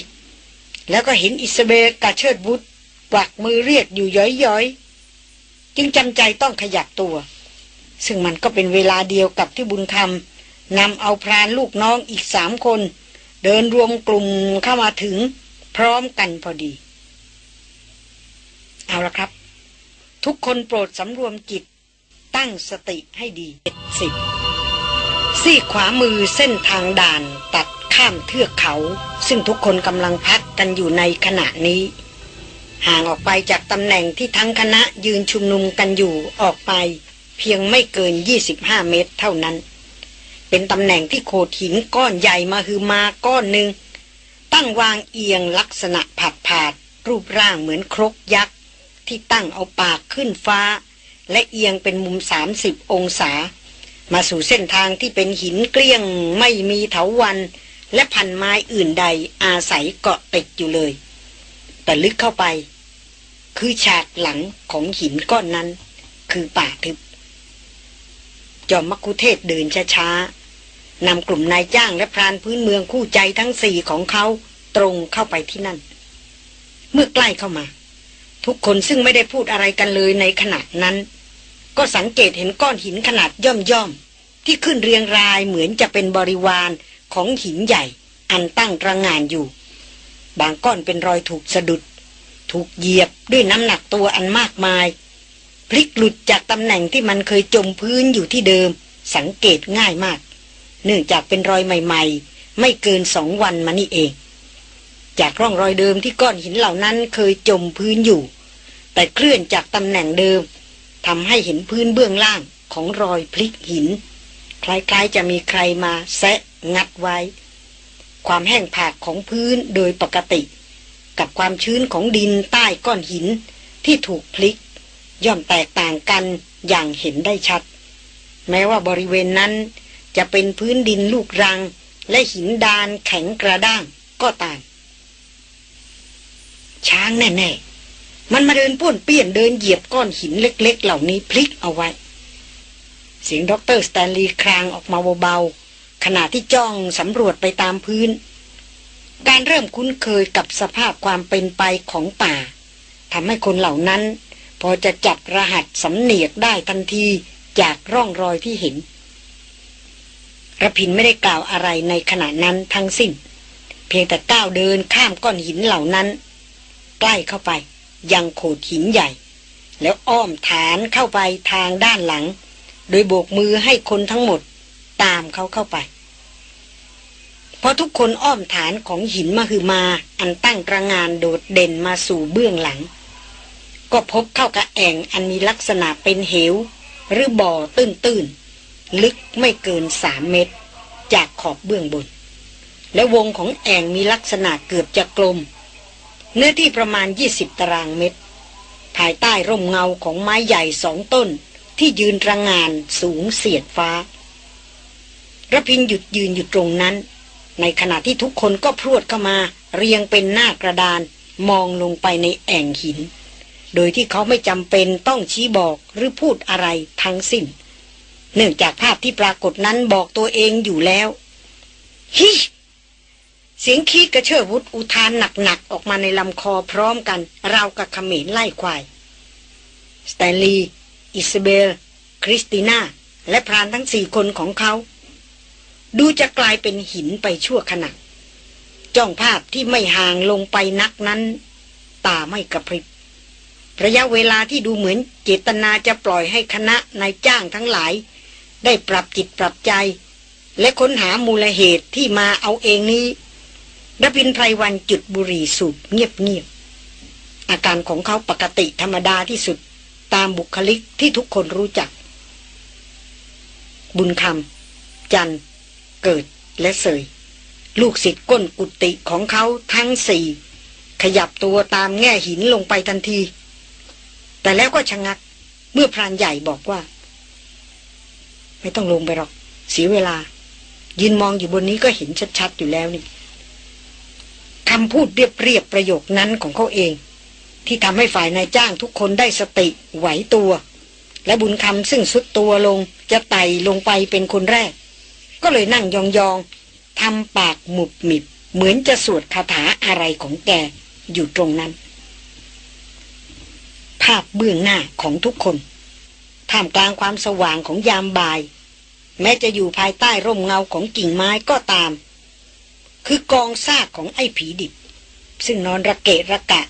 Speaker 1: แล้วก็เห็นอิสเบลกาเชิดบุตรกวักมือเรียกอยู่ย้อยๆ จึงจำใจต้องขยับตัว ซึ่งมันก็เป็นเวลาเดียวกับที่บุญคำนำเอาพรานลูกน้องอีกสามคน เดินรวมกลุ่มเข้ามาถึงพร้อมกันพอดี เอาละครับ ทุกคนโปรดสำรวมจิต ตั้งสติให้ดีเจ็ดสิบซีขวามือเส้นทางด่านตัดข้ามเทือกเขา ซึ่งทุกคนกำลังพักกันอยู่ในขณะนี้ ห่างออกไปจากตำแหน่งที่ทั้งคณะยืนชุมนุมกันอยู่ออกไป เพียงไม่เกิน 25 เมตรเท่านั้น เป็นตำแหน่งที่โขดหินก้อนใหญ่มาคือมาก้อนหนึ่งตั้งวางเอียงลักษณะผัดผาดรูปร่างเหมือนครกยักษ์ ที่ตั้งเอาปากขึ้นฟ้า และเอียงเป็นมุม 30 องศา มาสู่เส้นทางที่เป็นหินเกลี้ยงไม่มีเถาวัน และพันไม้อื่นใดอาศัยเกาะติดอยู่เลย แต่ลึกเข้าไป คือฉากหลังของหินก้อนนั้น คือป่าทึบ จอมมักคุเทศเดินช้าๆนำกลุ่มนายจ้างและพรานพื้นเมืองคู่ใจทั้งสี่ของเขาตรงเข้าไปที่นั่น เมื่อใกล้เข้ามา ทุกคนซึ่งไม่ได้พูดอะไรกันเลยในขณะนั้น ก็สังเกตเห็นก้อนหินขนาดย่อมย่อมที่ขึ้นเรียงรายเหมือนจะเป็นบริวารของหินใหญ่ อันตั้งระงานอยู่ บางก้อนเป็นรอยถูกสะดุด ถูกเหยียบด้วยน้ำหนักตัวอันมากมาย พลิกหลุดจากตำแหน่งที่มันเคยจมพื้นอยู่ที่เดิม สังเกตง่ายมาก เนื่องจากเป็นรอยใหม่ ๆ ไม่เกินสองวันมานี่เอง จากร่องรอยเดิมที่ก้อนหินเหล่านั้นเคยจมพื้นอยู่ แต่เคลื่อนจากตำแหน่งเดิมทำให้เห็นพื้นเบื้องล่างของรอยพลิกหิน คล้ายๆจะมีใครมาแซะงัดไว้ ความแห้งผากของพื้นโดยปกติ กับความชื้นของดินใต้ก้อนหินที่ถูกพลิก ย่อมแตกต่างกันอย่างเห็นได้ชัด แม้ว่าบริเวณนั้นจะเป็นพื้นดินลูกรัง และหินดานแข็งกระด้างก็ตาม ช้างแน่ๆ มันมาเดินป้วนเปี้ยนเดินเหยียบก้อนหินเล็ก ๆ เหล่านี้พลิกเอาไว้ เสียงด็อกเตอร์สแตนลีย์ครางออกมาเบาๆขณะที่จ้องสำรวจไปตามพื้น การเริ่มคุ้นเคยกับสภาพความเป็นไปของป่าทำให้คนเหล่านั้น พอจะจับรหัสสำเนียกได้ทันทีจากร่องรอยที่เห็นระพินไม่ได้กล่าวอะไรในขณะนั้นทั้งสิ้น เพียงแต่ก้าวเดินข้ามก้อนหินเหล่านั้น กล้เข้าไป ยังโขดหินใหญ่ แล้วอ้อมฐานเข้าไปทางด้านหลัง โดยโบกมือให้คนทั้งหมดตามเขาเข้าไปพอทุกคนอ้อมฐานของหินมาคือมา อันตั้งกระงานโดดเด่นมาสู่เบื้องหลัง ก็พบเข้ากับแอ่งอันมีลักษณะเป็นเหว หรือบ่อตื้นๆ ลึกไม่เกินสามเมตร จากขอบเบื้องบน และวงของแอ่งมีลักษณะเกือบจะกลม เนื้อที่ประมาณ 20 ตารางเมตร ภายใต้ร่มเงาของไม้ใหญ่สองต้นที่ยืนระงงานสูงเสียดฟ้าระพินหยุดยืนอยู่ตรงนั้น ในขณะที่ทุกคนก็พรวดเข้ามา เรียงเป็นหน้ากระดานมองลงไปในแอ่งหิน โดยที่เขาไม่จำเป็นต้องชี้บอกหรือพูดอะไรทั้งสิ้น เนื่องจากภาพที่ปรากฏนั้นบอกตัวเองอยู่แล้วฮิ เสียงคีกระเชิดวุฒอุทานหนักๆ ออกมาในลำคอพร้อมกัน ราวกับขมินไล่ควาย สแตนลีย์อิสเบล คริสติน่า และพรานทั้งสี่คนของเขา ดูจะกลายเป็นหินไปชั่วขณะ จ้องภาพที่ไม่ห่างลงไปนักนั้น ตาไม่กระพริบ ระยะเวลาที่ดูเหมือนเจตนาจะปล่อยให้คณะนายจ้างทั้งหลาย ได้ปรับจิตปรับใจ และค้นหามูลเหตุที่มาเอาเองนี้ รพินไพรวันจุดบุหรี่สูบเงียบๆอาการของเขาปกติธรรมดาที่สุดตามบุคลิกที่ทุกคนรู้จัก บุญคำจัน เกิดและเสย ลูกศิษย์ก้นกุฏิของเขาทั้งสี่ขยับตัวตามแง่หินลงไปทันที แต่แล้วก็ชะงัก เมื่อพรานใหญ่บอกว่า ไม่ต้องลงไปหรอกเสียเวลา ยืนมองอยู่บนนี้ก็เห็นชัดๆอยู่แล้วนี่ คำพูดเรียบๆประโยคนั้นของเขาเอง ที่ทำให้ฝ่ายนายจ้างทุกคนได้สติไหวตัว และบุญคำซึ่งสุดตัวลงจะไต่ลงไปเป็นคนแรก ก็เลยนั่งยองๆทำปากหมุบหมิบ เหมือนจะสวดคาถาอะไรของแกอยู่ตรงนั้น ภาพเบื้องหน้าของทุกคนท่ามกลางความสว่างของยามบ่าย แม้จะอยู่ภายใต้ร่มเงาของกิ่งไม้ก็ตาม คือกองซากของไอ้ผีดิบ ซึ่งนอนระเกะระกะ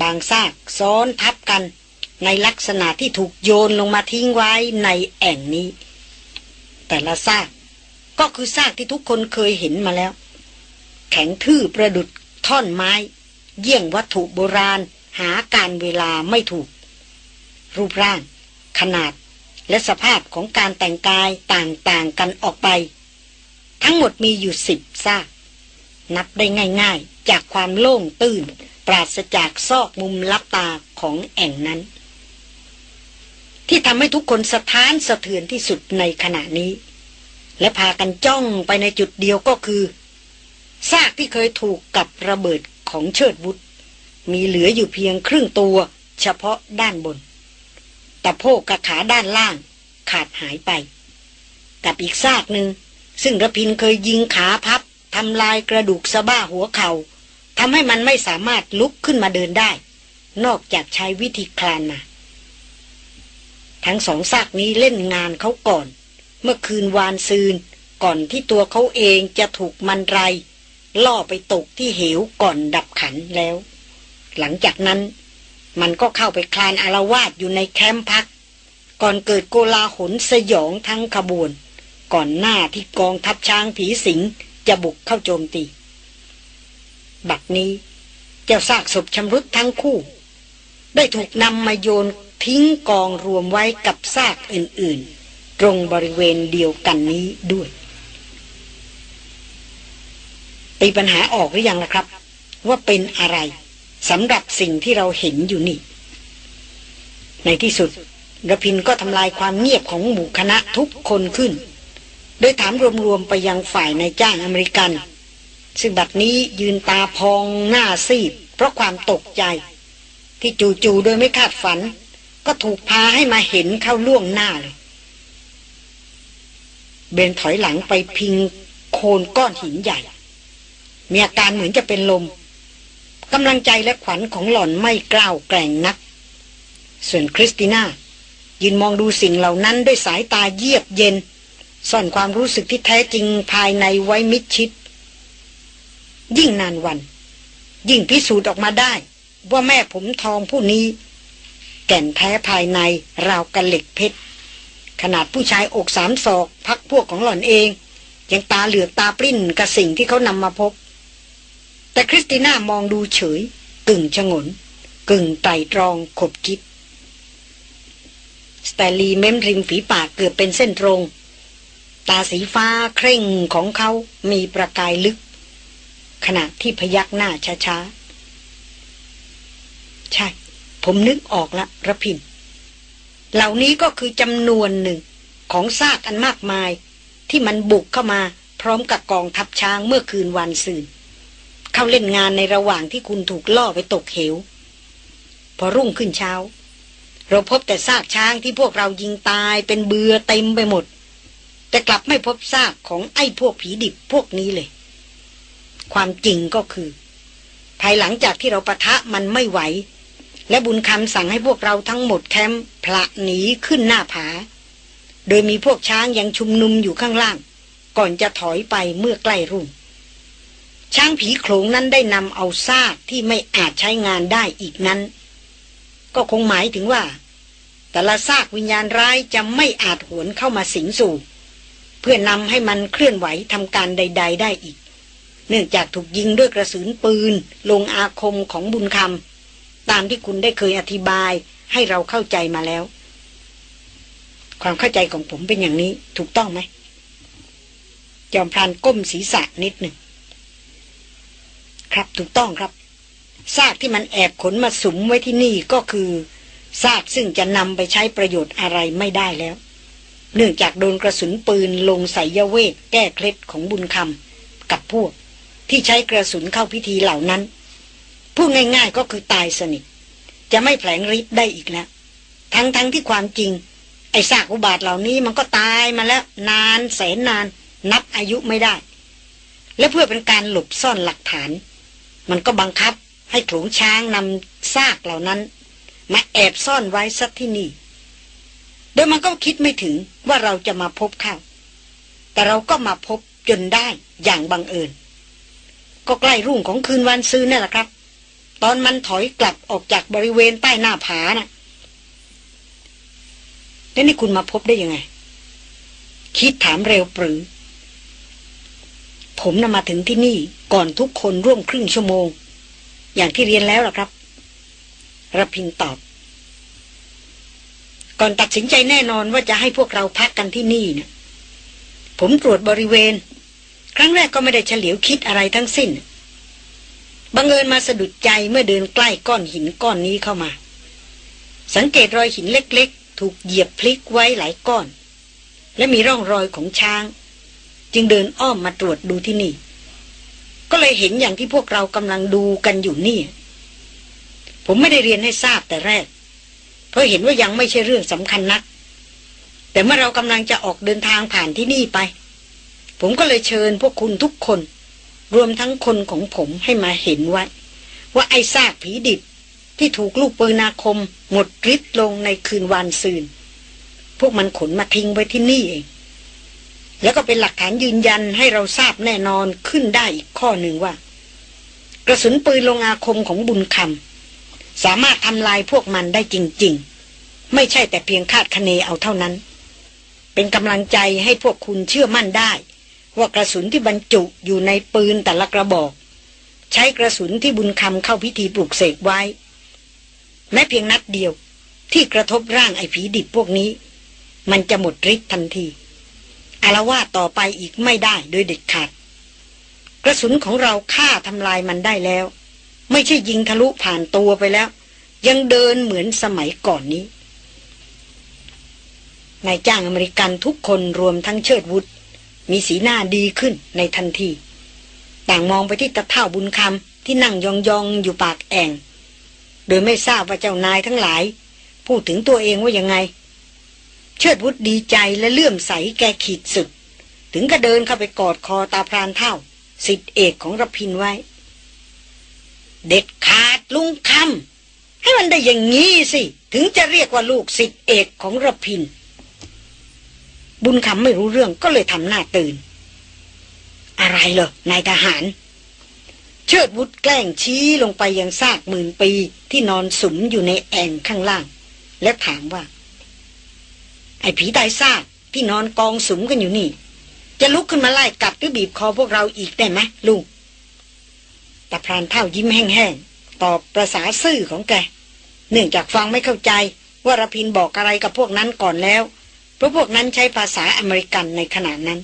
Speaker 1: บางซากซ้อนทับกัน ในลักษณะที่ถูกโยนลงมาทิ้งไว้ในแอ่งนี้ แต่ละซากก็คือซากที่ทุกคนเคยเห็นมาแล้ว แข็งทื่อประดุดท่อนไม้ เยี่ยงวัตถุโบราณหาการเวลาไม่ถูก รูปร่าง ขนาดและสภาพของการแต่งกายต่างๆกันออกไป ทั้งหมดมีอยู่สิบซาก นับได้ง่ายๆ จากความโล่งตื้นปราศจากซอกมุมลับตาของแอ่งนั้น ที่ทำให้ทุกคนสะท้านสะเทือนที่สุดในขณะนี้ และพากันจ้องไปในจุดเดียวก็คือซากที่เคยถูกกับระเบิดของเชิดบุตรมีเหลืออยู่เพียงครึ่งตัว เฉพาะด้านบนตะโพกกับขาด้านล่าง ขาดหายไป กับอีกซากหนึ่งซึ่งระพินเคยยิงขาพับ ทำลายกระดูกสะบ้าหัวเขา่าทำให้มันไม่สามารถลุกขึ้นมาเดินได้ นอกจากใช้วิธีคลานมาทั้งสองซากนี้เล่นงานเขาก่อน เมื่อคืนวานซืน ก่อนที่ตัวเขาเองจะถูกมันไร ล่อไปตกที่เหวก่อนดับขันแล้ว หลังจากนั้น มันก็เข้าไปคลานอารวาสอยู่ในแคมป์พัก ก่อนเกิดโกลาหลสยองทั้งขบวน ก่อนหน้าที่กองทัพช้างผีสิง จะบุกเข้าโจมตี บัดนี้เจ้าซากศพชำรุดทั้งคู่ ได้ถูกนำมาโยนทิ้งกองรวมไว้กับซากอื่น ๆ ตรงบริเวณเดียวกันนี้ด้วยตีปัญหาออกหรือยังล่ะครับ ว่าเป็นอะไรสำหรับสิ่งที่เราเห็นอยู่นี่ ในที่สุดระพินก็ทำลายความเงียบของหมู่คณะทุกคนขึ้น โดยถามรวมๆไปยังฝ่ายในจ้างอเมริกัน ซึ่งบัดนี้ยืนตาพองหน้าซีด เพราะความตกใจ ที่จู่ๆโดยไม่คาดฝัน ก็ถูกพาให้มาเห็นเข้าล่วงหน้าเลย เบนถอยหลังไปพิงโคนก้อนหินใหญ่ มีอาการเหมือนจะเป็นลมกำลังใจและขวัญของหล่อนไม่กล้าวแกร่งนัก ส่วนคริสติน่ายืนมองดูสิ่งเหล่านั้นด้วยสายตาเยียบเย็น ซ่อนความรู้สึกที่แท้จริงภายในไว้มิดชิด ยิ่งนานวัน ยิ่งพิสูจน์ออกมาได้ ว่าแม่ผมทองผู้นี้ แก่นแท้ภายในราวกันเหล็กเพชร ขนาดผู้ชายอกสามศอก พักพวกของหล่อนเอง ยังตาเหลือกตาปริ้นกับสิ่งที่เขานำมาพบ แต่คริสติน่ามองดูเฉย กึ่งชงน กึ่งไตรตรองขบคิดสแตลีเม้มริมฝีปากเกือบเป็นเส้นตรง ตาสีฟ้าเคร่งของเขามีประกายลึก ขณะที่พยักหน้าช้าๆ ใช่ ผมนึกออกละระพิน เหล่านี้ก็คือจำนวนหนึ่งของซากอันมากมาย ที่มันบุกเข้ามาพร้อมกับกองทัพช้างเมื่อคืนวันซืนเข้าเล่นงานในระหว่างที่คุณถูกล่อไปตกเหว พอรุ่งขึ้นเช้า เราพบแต่ซากช้างที่พวกเรายิงตายเป็นเบือเต็มไปหมด แต่กลับไม่พบซากของไอ้พวกผีดิบพวกนี้เลย ความจริงก็คือ ภายหลังจากที่เราปะทะมันไม่ไหว และบุญคำสั่งให้พวกเราทั้งหมดแคมป์พละหนีขึ้นหน้าผา โดยมีพวกช้างยังชุมนุมอยู่ข้างล่าง ก่อนจะถอยไปเมื่อใกล้รุ่งช้างผีโขลงนั้นได้นำเอาซากที่ไม่อาจใช้งานได้อีกนั้น ก็คงหมายถึงว่า แต่ละซากวิญญาณร้ายจะไม่อาจหวนเข้ามาสิงสู่ พื่อนำให้มันเคลื่อนไหวทำการใด ๆ ได้อีก เนื่องจากถูกยิงด้วยกระสุนปืน ลงอาคมของบุญคำตามที่คุณได้เคยอธิบายให้เราเข้าใจมาแล้ว ความเข้าใจของผมเป็นอย่างนี้ถูกต้องไหม จอมพรานก้มศีรษะนิดหนึ่ง ครับถูกต้องครับซากที่มันแอบขนมาสุมไว้ที่นี่ก็คือซากซึ่งจะนำไปใช้ประโยชน์อะไรไม่ได้แล้ว เนื่องจากโดนกระสุนปืนลงใส่ยเวทแก้เคล็ดของบุญคำกับพวก ที่ใช้กระสุนเข้าพิธีเหล่านั้น พูดง่ายๆก็คือตายสนิท จะไม่แผลงฤทธิ์ได้อีกแล้ว ทั้งทั้งที่ความจริง ไอ้ซากอุบาทเหล่านี้มันก็ตายมาแล้ว นานแสนนาน นับอายุไม่ได้ และเพื่อเป็นการหลบซ่อนหลักฐาน มันก็บังคับให้โขงช้างนำซากเหล่านั้น มาแอบซ่อนไว้สักที่นี่ โดยมันก็คิดไม่ถึงว่าเราจะมาพบเข้า แต่เราก็มาพบจนได้อย่างบังเอิญ ก็ใกล้รุ่งของคืนวันซื้อนั่นแหละครับ ตอนมันถอยกลับออกจากบริเวณใต้หน้าผานะ่ะแล้วนี่คุณมาพบได้ยังไง คิดถามเร็วปรือ ผมนำมาถึงที่นี่ก่อนทุกคนร่วมครึ่งชั่วโมง อย่างที่เรียนแล้วล่ะครับระพินตอบ ก่อนตัดสินใจแน่นอนว่าจะให้พวกเราพักกันที่นี่เนะผมตรวจบริเวณ ครั้งแรกก็ไม่ได้เฉลียวคิดอะไรทั้งสิ้น บังเอิญมาสะดุดใจเมื่อเดินใกล้ก้อนหินก้อนนี้เข้ามา สังเกตรอยหินเล็กๆ ถูกเหยียบพลิกไว้หลายก้อน และมีร่องรอยของช้าง จึงเดินอ้อมมาตรวจดูที่นี่ ก็เลยเห็นอย่างที่พวกเรากำลังดูกันอยู่นี่ ผมไม่ได้เรียนให้ทราบแต่แรก ราะเห็นว่ายังไม่ใช่เรื่องสำคัญนัก แต่เมื่อเรากำลังจะออกเดินทางผ่านที่นี่ไป ผมก็เลยเชิญพวกคุณทุกคน รวมทั้งคนของผมให้มาเห็นไว้ ว่าไอ้ซากผีดิบที่ถูกลูกปืนาคม หมดฤทธิ์ลงในคืนวานซืน พวกมันขนมาทิ้งไว้ที่นี่เอง แล้วก็เป็นหลักฐานยืนยันให้เราทราบแน่นอนขึ้นได้อีกข้อหนึ่งว่า กระสุนปืนลงอาคมของบุญคำ สามารถทำลายพวกมันได้จริง ๆ ไม่ใช่แต่เพียงคาดคะเนเอาเท่านั้น เป็นกำลังใจให้พวกคุณเชื่อมั่นได้ ว่ากระสุนที่บรรจุอยู่ในปืนแต่ละกระบอก ใช้กระสุนที่บุญคำเข้าพิธีปลุกเสกไว้ แม้เพียงนัดเดียวที่กระทบร่างไอ้ผีดิบพวกนี้ มันจะหมดฤทธิ์ทันทีอารวาต่อไปอีกไม่ได้โดยเด็ดขาด กระสุนของเราฆ่าทำลายมันได้แล้ว ไม่ใช่ยิงทะลุผ่านตัวไปแล้ว ยังเดินเหมือนสมัยก่อนนี้นายจ้างอเมริกันทุกคนรวมทั้งเชิดวุฒมีสีหน้าดีขึ้นในทันที ต่างมองไปที่ตะเท่าบุญคำที่นั่งยองๆอยู่ปากแอ่ง โดยไม่ทราบว่าเจ้านายทั้งหลาย พูดถึงตัวเองว่ายังไง เชิดวุฒดีใจและเลื่อมใสแกขีดสุด ถึงก็เดินเข้าไปกอดคอตาพรานเท่า สิทธิเอกของรพินไว้ เด็ดขาดลุงคำให้มันได้อย่างงี้สิ ถึงจะเรียกว่าลูกสิทธิเอกของระพิน บุญคำไม่รู้เรื่องก็เลยทำหน้าตื่น อะไรเหรอนายทหาร เชิดวุฒแกล้งชี้ลงไปยังซากหมื่นปีที่นอนสุมอยู่ในแอ่งข้างล่าง และถามว่า ไอ้ผีตายซากที่นอนกองสุมกันอยู่นี่ จะลุกขึ้นมาไล่กัดหรือบีบคอพวกเราอีกได้ไหมลุง ตาพรานเท่ายิ้มแห้งๆ ตอบประษาซื่อของแก เนื่องจากฟังไม่เข้าใจว่ารพินบอกอะไรกับพวกนั้นก่อนแล้ว เพราะพวกนั้นใช้ภาษาอเมริกันในขณะนั้น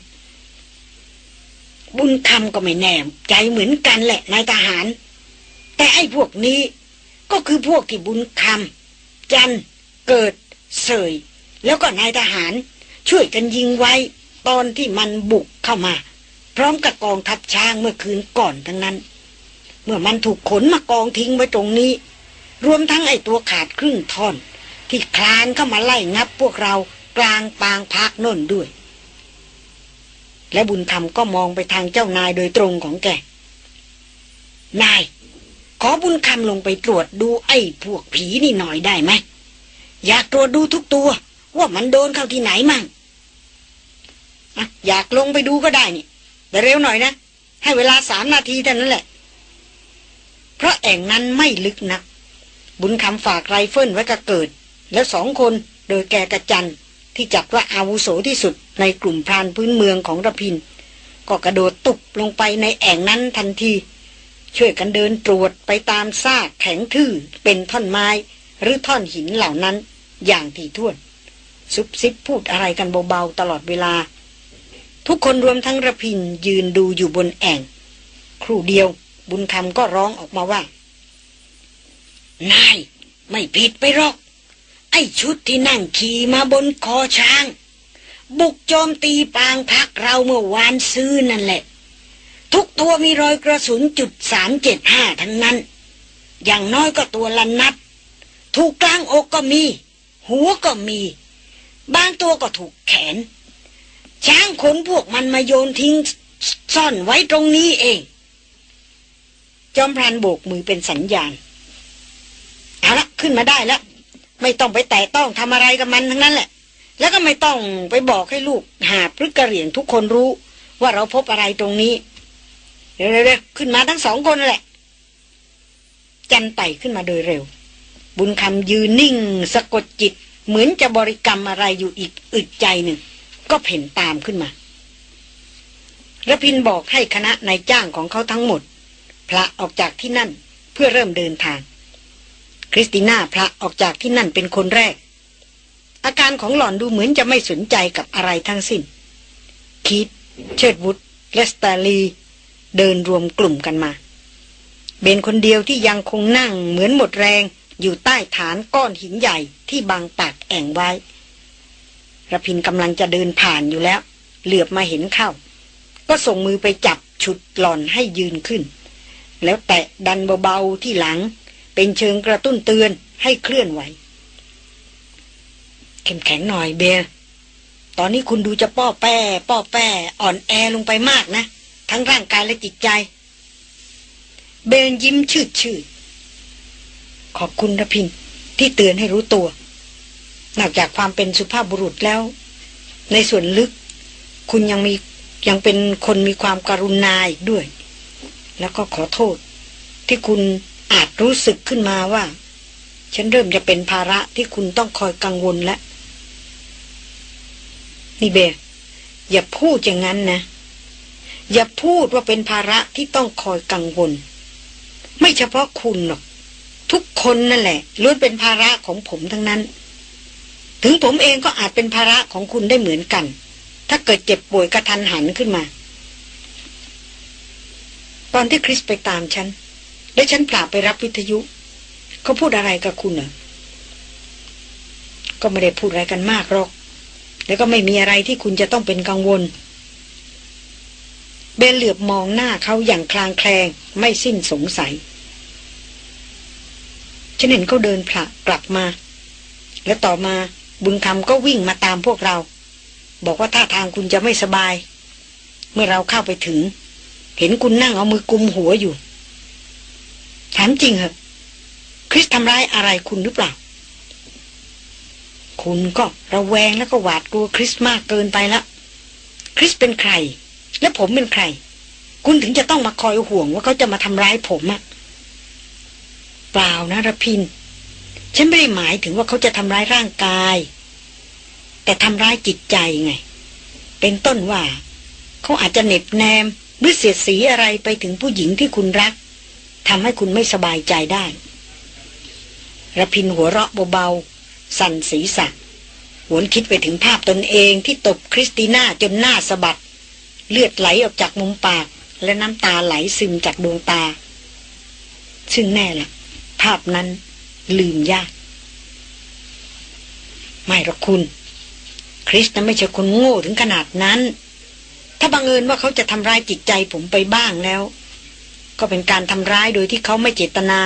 Speaker 1: บุญคำก็ไม่แน่ใจเหมือนกันแหละนายทหาร แต่ไอ้พวกนี้ก็คือพวกที่บุญคำจันเกิด เสย แล้วก็นายทหาร ช่วยกันยิงไว้ตอนที่มันบุกเข้ามา พร้อมกับกองทัพช้างเมื่อคืนก่อนทั้งนั้น เมื่อมันถูกขนมากองทิ้งไว้ตรงนี้ รวมทั้งไอ้ตัวขาดครึ่งท่อน ที่คลานเข้ามาไล่งับพวกเรากลางปางพักน่นด้วย และบุญคำก็มองไปทางเจ้านายโดยตรงของแก นาย ขอบุญคำลงไปตรวจดูไอ้พวกผีนี่หน่อยได้ไหม อยากตรวจดูทุกตัว ว่ามันโดนเข้าที่ไหนมั่งอยากลงไปดูก็ได้นี่แต่เร็วหน่อยนะ ให้เวลาสามนาทีเท่านั้นแหละ เพราะแอ่งนั้นไม่ลึกนัก บุญคำฝากไรเฟิลไว้กับเกิด แล้วสองคนโดยแกกระจันที่จัดว่าอาวุโสที่สุดในกลุ่มพรานพื้นเมืองของระพิน ก็กระโดดตุบลงไปในแอ่งนั้นทันที ช่วยกันเดินตรวจไปตามซากแข็งทื่อเป็นท่อนไม้ หรือท่อนหินเหล่านั้นอย่างถี่ถ้วนซุบซิบพูดอะไรกันเบาๆตลอดเวลา ทุกคนรวมทั้งระพินยืนดูอยู่บนแอ่ง ครู่เดียว บุญคำก็ร้องออกมาว่า นาย ไม่ผิดไปหรอก ไอ้ชุดที่นั่งขี่มาบนคอช้าง บุกโจมตีปางพักเราเมื่อวานซื้อนั่นแหละ ทุกตัวมีรอยกระสุนจุดสามเจ็ดห้าทั้งนั้น อย่างน้อยก็ตัวละนัด ถูกกลางอกก็มี หัวก็มี บางตัวก็ถูกแขน ช้างขนพวกมันมาโยนทิ้งซ่อนไว้ตรงนี้เอง จอมพรานโบกมือเป็นสัญญาณ เอาละขึ้นมาได้แล้ว ไม่ต้องไปแตะต้องทำอะไรกับมันทั้งนั้นแหละ แล้วก็ไม่ต้องไปบอกให้ลูกหาพฤกระเหรี่ยงทุกคนรู้ ว่าเราพบอะไรตรงนี้เร็วๆขึ้นมาทั้งสองคนแหละ จันไต่ขึ้นมาโดยเร็ว บุญคำยืนนิ่ง สะกดจิต เหมือนจะบริกรรมอะไรอยู่อีกอึดใจหนึ่ง ก็เพ่นตามขึ้นมาระพินบอกให้คณะนายจ้างของเขาทั้งหมด พระออกจากที่นั่นเพื่อเริ่มเดินทาง คริสติน่าพระออกจากที่นั่นเป็นคนแรก อาการของหล่อนดูเหมือนจะไม่สนใจกับอะไรทั้งสิ้น คิด เชิดวุฒและสตาลี เดินรวมกลุ่มกันมา เบนคนเดียวที่ยังคงนั่งเหมือนหมดแรงอยู่ใต้ฐานก้อนหินใหญ่ที่บางปากแอ่งไว้ระพินกำลังจะเดินผ่านอยู่แล้ว เหลือบมาเห็นเข้า ก็ส่งมือไปจับฉุดหล่อนให้ยืนขึ้น แล้วแตะดันเบาๆที่หลัง เป็นเชิงกระตุ้นเตือนให้เคลื่อนไหว เข้มแข็งหน่อยเบลตอนนี้คุณดูจะป้อแป้ ป้อแป้ อ่อนแอลงไปมากนะ ทั้งร่างกายและจิตใจ เบนยิ้มชืดชืดขอบคุณระพินที่เตือนให้รู้ตัวนอกจากความเป็นสุภาพบุรุษแล้ว ในส่วนลึก คุณยังมียังเป็นคนมีความการุณาอีกด้วย แล้วก็ขอโทษ ที่คุณอาจรู้สึกขึ้นมาว่า ฉันเริ่มจะเป็นภาระที่คุณต้องคอยกังวลแล้วนี่เบอย่าพูดอย่างนั้นนะ อย่าพูดว่าเป็นภาระที่ต้องคอยกังวล ไม่เฉพาะคุณหรอก ทุกคนนั่นแหละล้วนเป็นภาระของผมทั้งนั้น ถึงผมเองก็อาจเป็นภาระของคุณได้เหมือนกัน ถ้าเกิดเจ็บป่วยกระทันหันขึ้นมา ตอนที่คริสไปตามฉัน และฉันปราบไปรับวิทยุ เขาพูดอะไรกับคุณเหรอก็ไม่ได้พูดอะไรกันมากหรอก แล้วก็ไม่มีอะไรที่คุณจะต้องเป็นกังวล เบนเหลือบมองหน้าเขาอย่างคลางแคลงไม่สิ้นสงสัย ฉันเห็นเขาเดินผละกลับมา และต่อมาบุญคำก็วิ่งมาตามพวกเรา บอกว่าท่าทางคุณจะไม่สบาย เมื่อเราเข้าไปถึง เห็นคุณนั่งเอามือกุมหัวอยู่ ถามจริงเหรอคริสทำร้ายอะไรคุณหรือเปล่า คุณก็ระแวงแล้วก็หวาดกลัวคริสมากเกินไปละ คริสเป็นใคร และผมเป็นใคร คุณถึงจะต้องมาคอยห่วงว่าเขาจะมาทำร้ายผมอะเปล่านะระพิน ฉันไม่ได้หมายถึงว่าเขาจะทำร้ายร่างกาย แต่ทำร้ายจิตใจไง เป็นต้นว่า เขาอาจจะเน็บแนม หรือเสียดสีอะไรไปถึงผู้หญิงที่คุณรักทำให้คุณไม่สบายใจได้ระพินหัวเราะเบาๆ สั่นศีรษะหวนคิดไปถึงภาพตนเองที่ตบคริสติน่าจนหน้าสะบัด เลือดไหลออกจากมุมปาก และน้ำตาไหลซึมจากดวงตา ซึ่งแน่ละ่ะ ภาพนั้นลืมยาก ไม่หรอกคุณ คริสนั้นไม่ใช่คนโง่ถึงขนาดนั้น ถ้าบังเอิญว่าเขาจะทำร้ายจิตใจผมไปบ้างแล้ว ก็เป็นการทำร้ายโดยที่เขาไม่เจตนา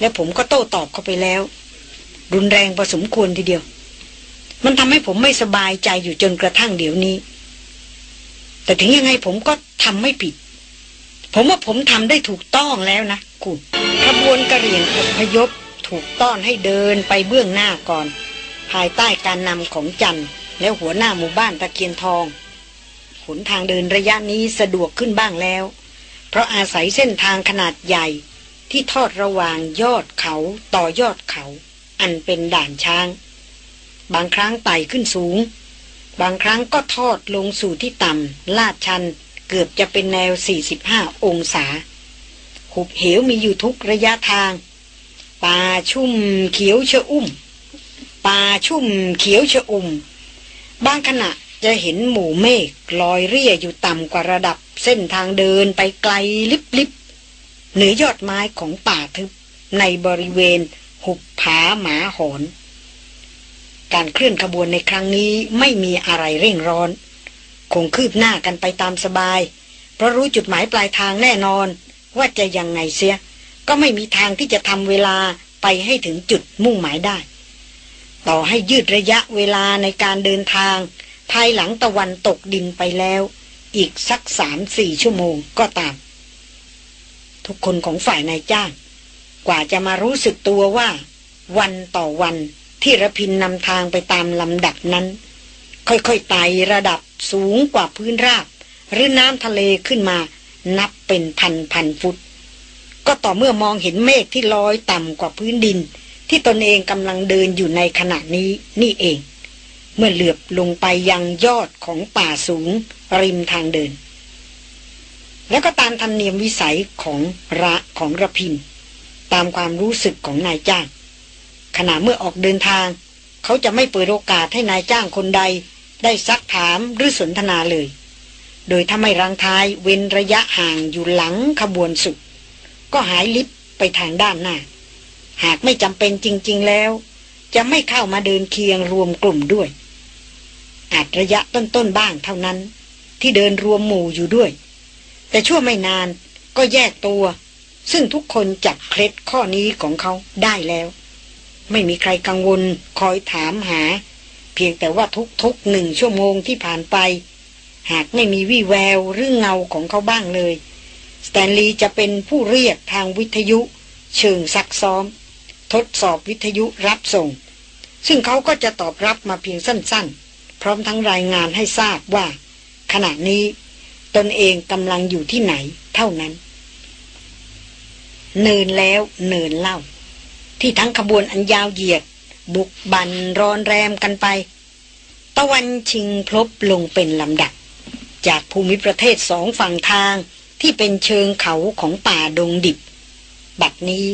Speaker 1: และผมก็โต้ตอบเขาไปแล้ว รุนแรงพอสมควรทีเดียว มันทำให้ผมไม่สบายใจอยู่จนกระทั่งเดี๋ยวนี้ แต่ถึงยังไงผมก็ทำไม่ผิด ผมว่าผมทำได้ถูกต้องแล้วนะคุณขบวนกระเหรี่ยงอพยพถูกต้อนให้เดินไปเบื้องหน้าก่อน ภายใต้การนำของจันและหัวหน้าหมู่บ้านตะเคียนทอง นทางเดินระยะนี้สะดวกขึ้นบ้างแล้ว เพราะอาศัยเส้นทางขนาดใหญ่ที่ทอดระหว่างยอดเขาต่อยอดเขา อันเป็นด่านช้าง บางครั้งไต่ขึ้นสูง บางครั้งก็ทอดลงสู่ที่ต่ำลาดชันเกือบจะเป็นแนว 45 องศาหุบเหวมีอยู่ทุกระยะทาง ป่าชุ่มเขียวชะอุ่ม ป่าชุ่มเขียวชะอุ่ม บางขณะ จะเห็นหมู่เมฆลอยเรี่ยอยู่ต่ำกว่าระดับเส้นทางเดินไปไกลลิบๆเหนือยอดไม้ของป่าทึบในบริเวณหุบผาหมาหอน การเคลื่อนขบวนในครั้งนี้ไม่มีอะไรเร่งร้อน คงคืบหน้ากันไปตามสบาย เพราะรู้จุดหมายปลายทางแน่นอน ว่าจะยังไงเสีย ก็ไม่มีทางที่จะทำเวลาไปให้ถึงจุดมุ่งหมายได้ ต่อให้ยืดระยะเวลาในการเดินทาง ภายหลังตะวันตกดินไปแล้ว อีกสักสามสี่ชั่วโมงก็ตาม ทุกคนของฝ่ายนายจ้าง กว่าจะมารู้สึกตัวว่า วันต่อวันที่ระพินนำทางไปตามลำดับนั้น ค่อยๆไต่ระดับสูงกว่าพื้นราบ หรือน้ำทะเลขึ้นมา นับเป็นพันพันฟุต ก็ต่อเมื่อมองเห็นเมฆที่ลอยต่ำกว่าพื้นดิน ที่ตนเองกำลังเดินอยู่ในขณะนี้นี่เอง เมื่อเหลือบลงไปยังยอดของป่าสูง ริมทางเดิน แล้วก็ตามธรรมเนียมวิสัยของระของระพิน ตามความรู้สึกของนายจ้าง ขณะเมื่อออกเดินทาง เขาจะไม่เปิดโอกาสให้นายจ้างคนใด ได้ซักถามหรือสนทนาเลย โดยถ้าไม่รังท้ายเว้นระยะห่างอยู่หลังขบวนสุด ก็หายลิฟไปทางด้านหน้า หากไม่จำเป็นจริง ๆแล้วจะไม่เข้ามาเดินเคียงรวมกลุ่มด้วย อาจระยะต้นๆบ้างเท่านั้น ที่เดินรวมหมู่อยู่ด้วย แต่ชั่วไม่นานก็แยกตัว ซึ่งทุกคนจับเคล็ดข้อนี้ของเขาได้แล้ว ไม่มีใครกังวลคอยถามหา เพียงแต่ว่าทุกๆหนึ่งชั่วโมงที่ผ่านไป หากไม่มีวี่แววหรือเงาของเขาบ้างเลยสแตนลีย์จะเป็นผู้เรียกทางวิทยุ เชิงซักซ้อม ทดสอบวิทยุรับส่ง ซึ่งเขาก็จะตอบรับมาเพียงสั้นๆ พร้อมทั้งรายงานให้ทราบว่า ขณะนี้ตนเองกำลังอยู่ที่ไหนเท่านั้น เนินแล้วเนินเล่า ที่ทั้งขบวนอันยาวเหยียด บุกบันรอนแรมกันไป ตะวันชิงพลบลงเป็นลำดับ จากภูมิประเทศสองฝั่งทางที่เป็นเชิงเขาของป่าดงดิบ บัดนี้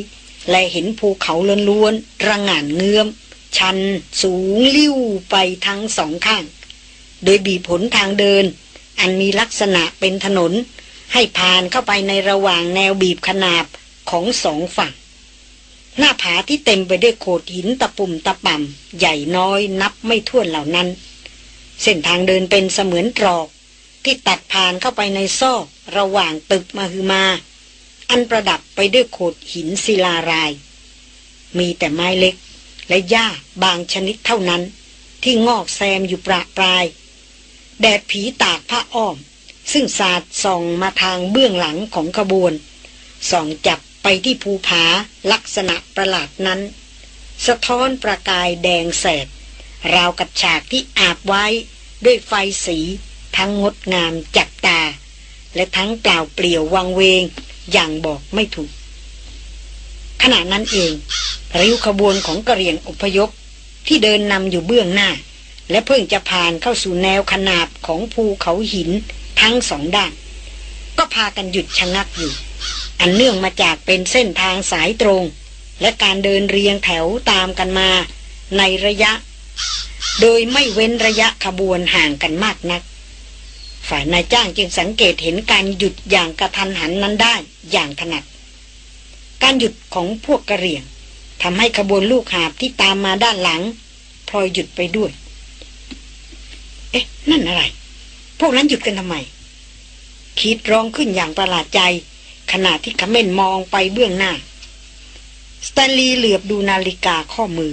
Speaker 1: และเห็นภูเขาล้วนๆระงงานเงื้อม ชันสูงลิ้วไปทั้งสองข้าง โดยบีผลทางเดิน อันมีลักษณะเป็นถนน ให้ผ่านเข้าไปในระหว่างแนวบีบขนาบของสองฝั่ง หน้าผาที่เต็มไปด้วยโขดหินตะปุ่มตะป่ำใหญ่น้อยนับไม่ถ้วนเหล่านั้น เส้นทางเดินเป็นเสมือนตรอกที่ตัดผ่านเข้าไปในซอกระหว่างตึกมาฮือมา อันประดับไปด้วยโขดหินศิลาราย มีแต่ไม้เล็ก และหญ้าบางชนิดเท่านั้น ที่งอกแซมอยู่ประปราย แดดผีตากผ้าอ้อม ซึ่งสาดส่องมาทางเบื้องหลังของขบวน ส่องจับไปที่ภูผาลักษณะประหลาดนั้น สะท้อนประกายแดงแสด ราวกับฉากที่อาบไว้ด้วยไฟสีทั้งงดงามจับตา และทั้งเปล่าเปลี่ยววังเวงอย่างบอกไม่ถูก ขณะนั้นเองริ้วขบวนของกระเรียงอพยพที่เดินนำอยู่เบื้องหน้า และเพิ่งจะผ่านเข้าสู่แนวขนาบของภูเขาหินทั้งสองด้าน ก็พากันหยุดชะงักอยู่ อันเนื่องมาจากเป็นเส้นทางสายตรง และการเดินเรียงแถวตามกันมาในระยะ โดยไม่เว้นระยะขบวนห่างกันมากนัก ฝ่ายนายจ้างจึงสังเกตเห็นการหยุดอย่างกระทันหันนั้นได้อย่างถนัด การหยุดของพวกกระเรียงทำให้ขบวนลูกหาบที่ตามมาด้านหลังพลอยหยุดไปด้วย เอ๊ะ นั่นอะไร พวกนั้นหยุดกันทำไม คิดร้องขึ้นอย่างประหลาดใจ ขณะที่ขม้นมองไปเบื้องหน้า สแตนลีย์เหลือบดูนาฬิกาข้อมือ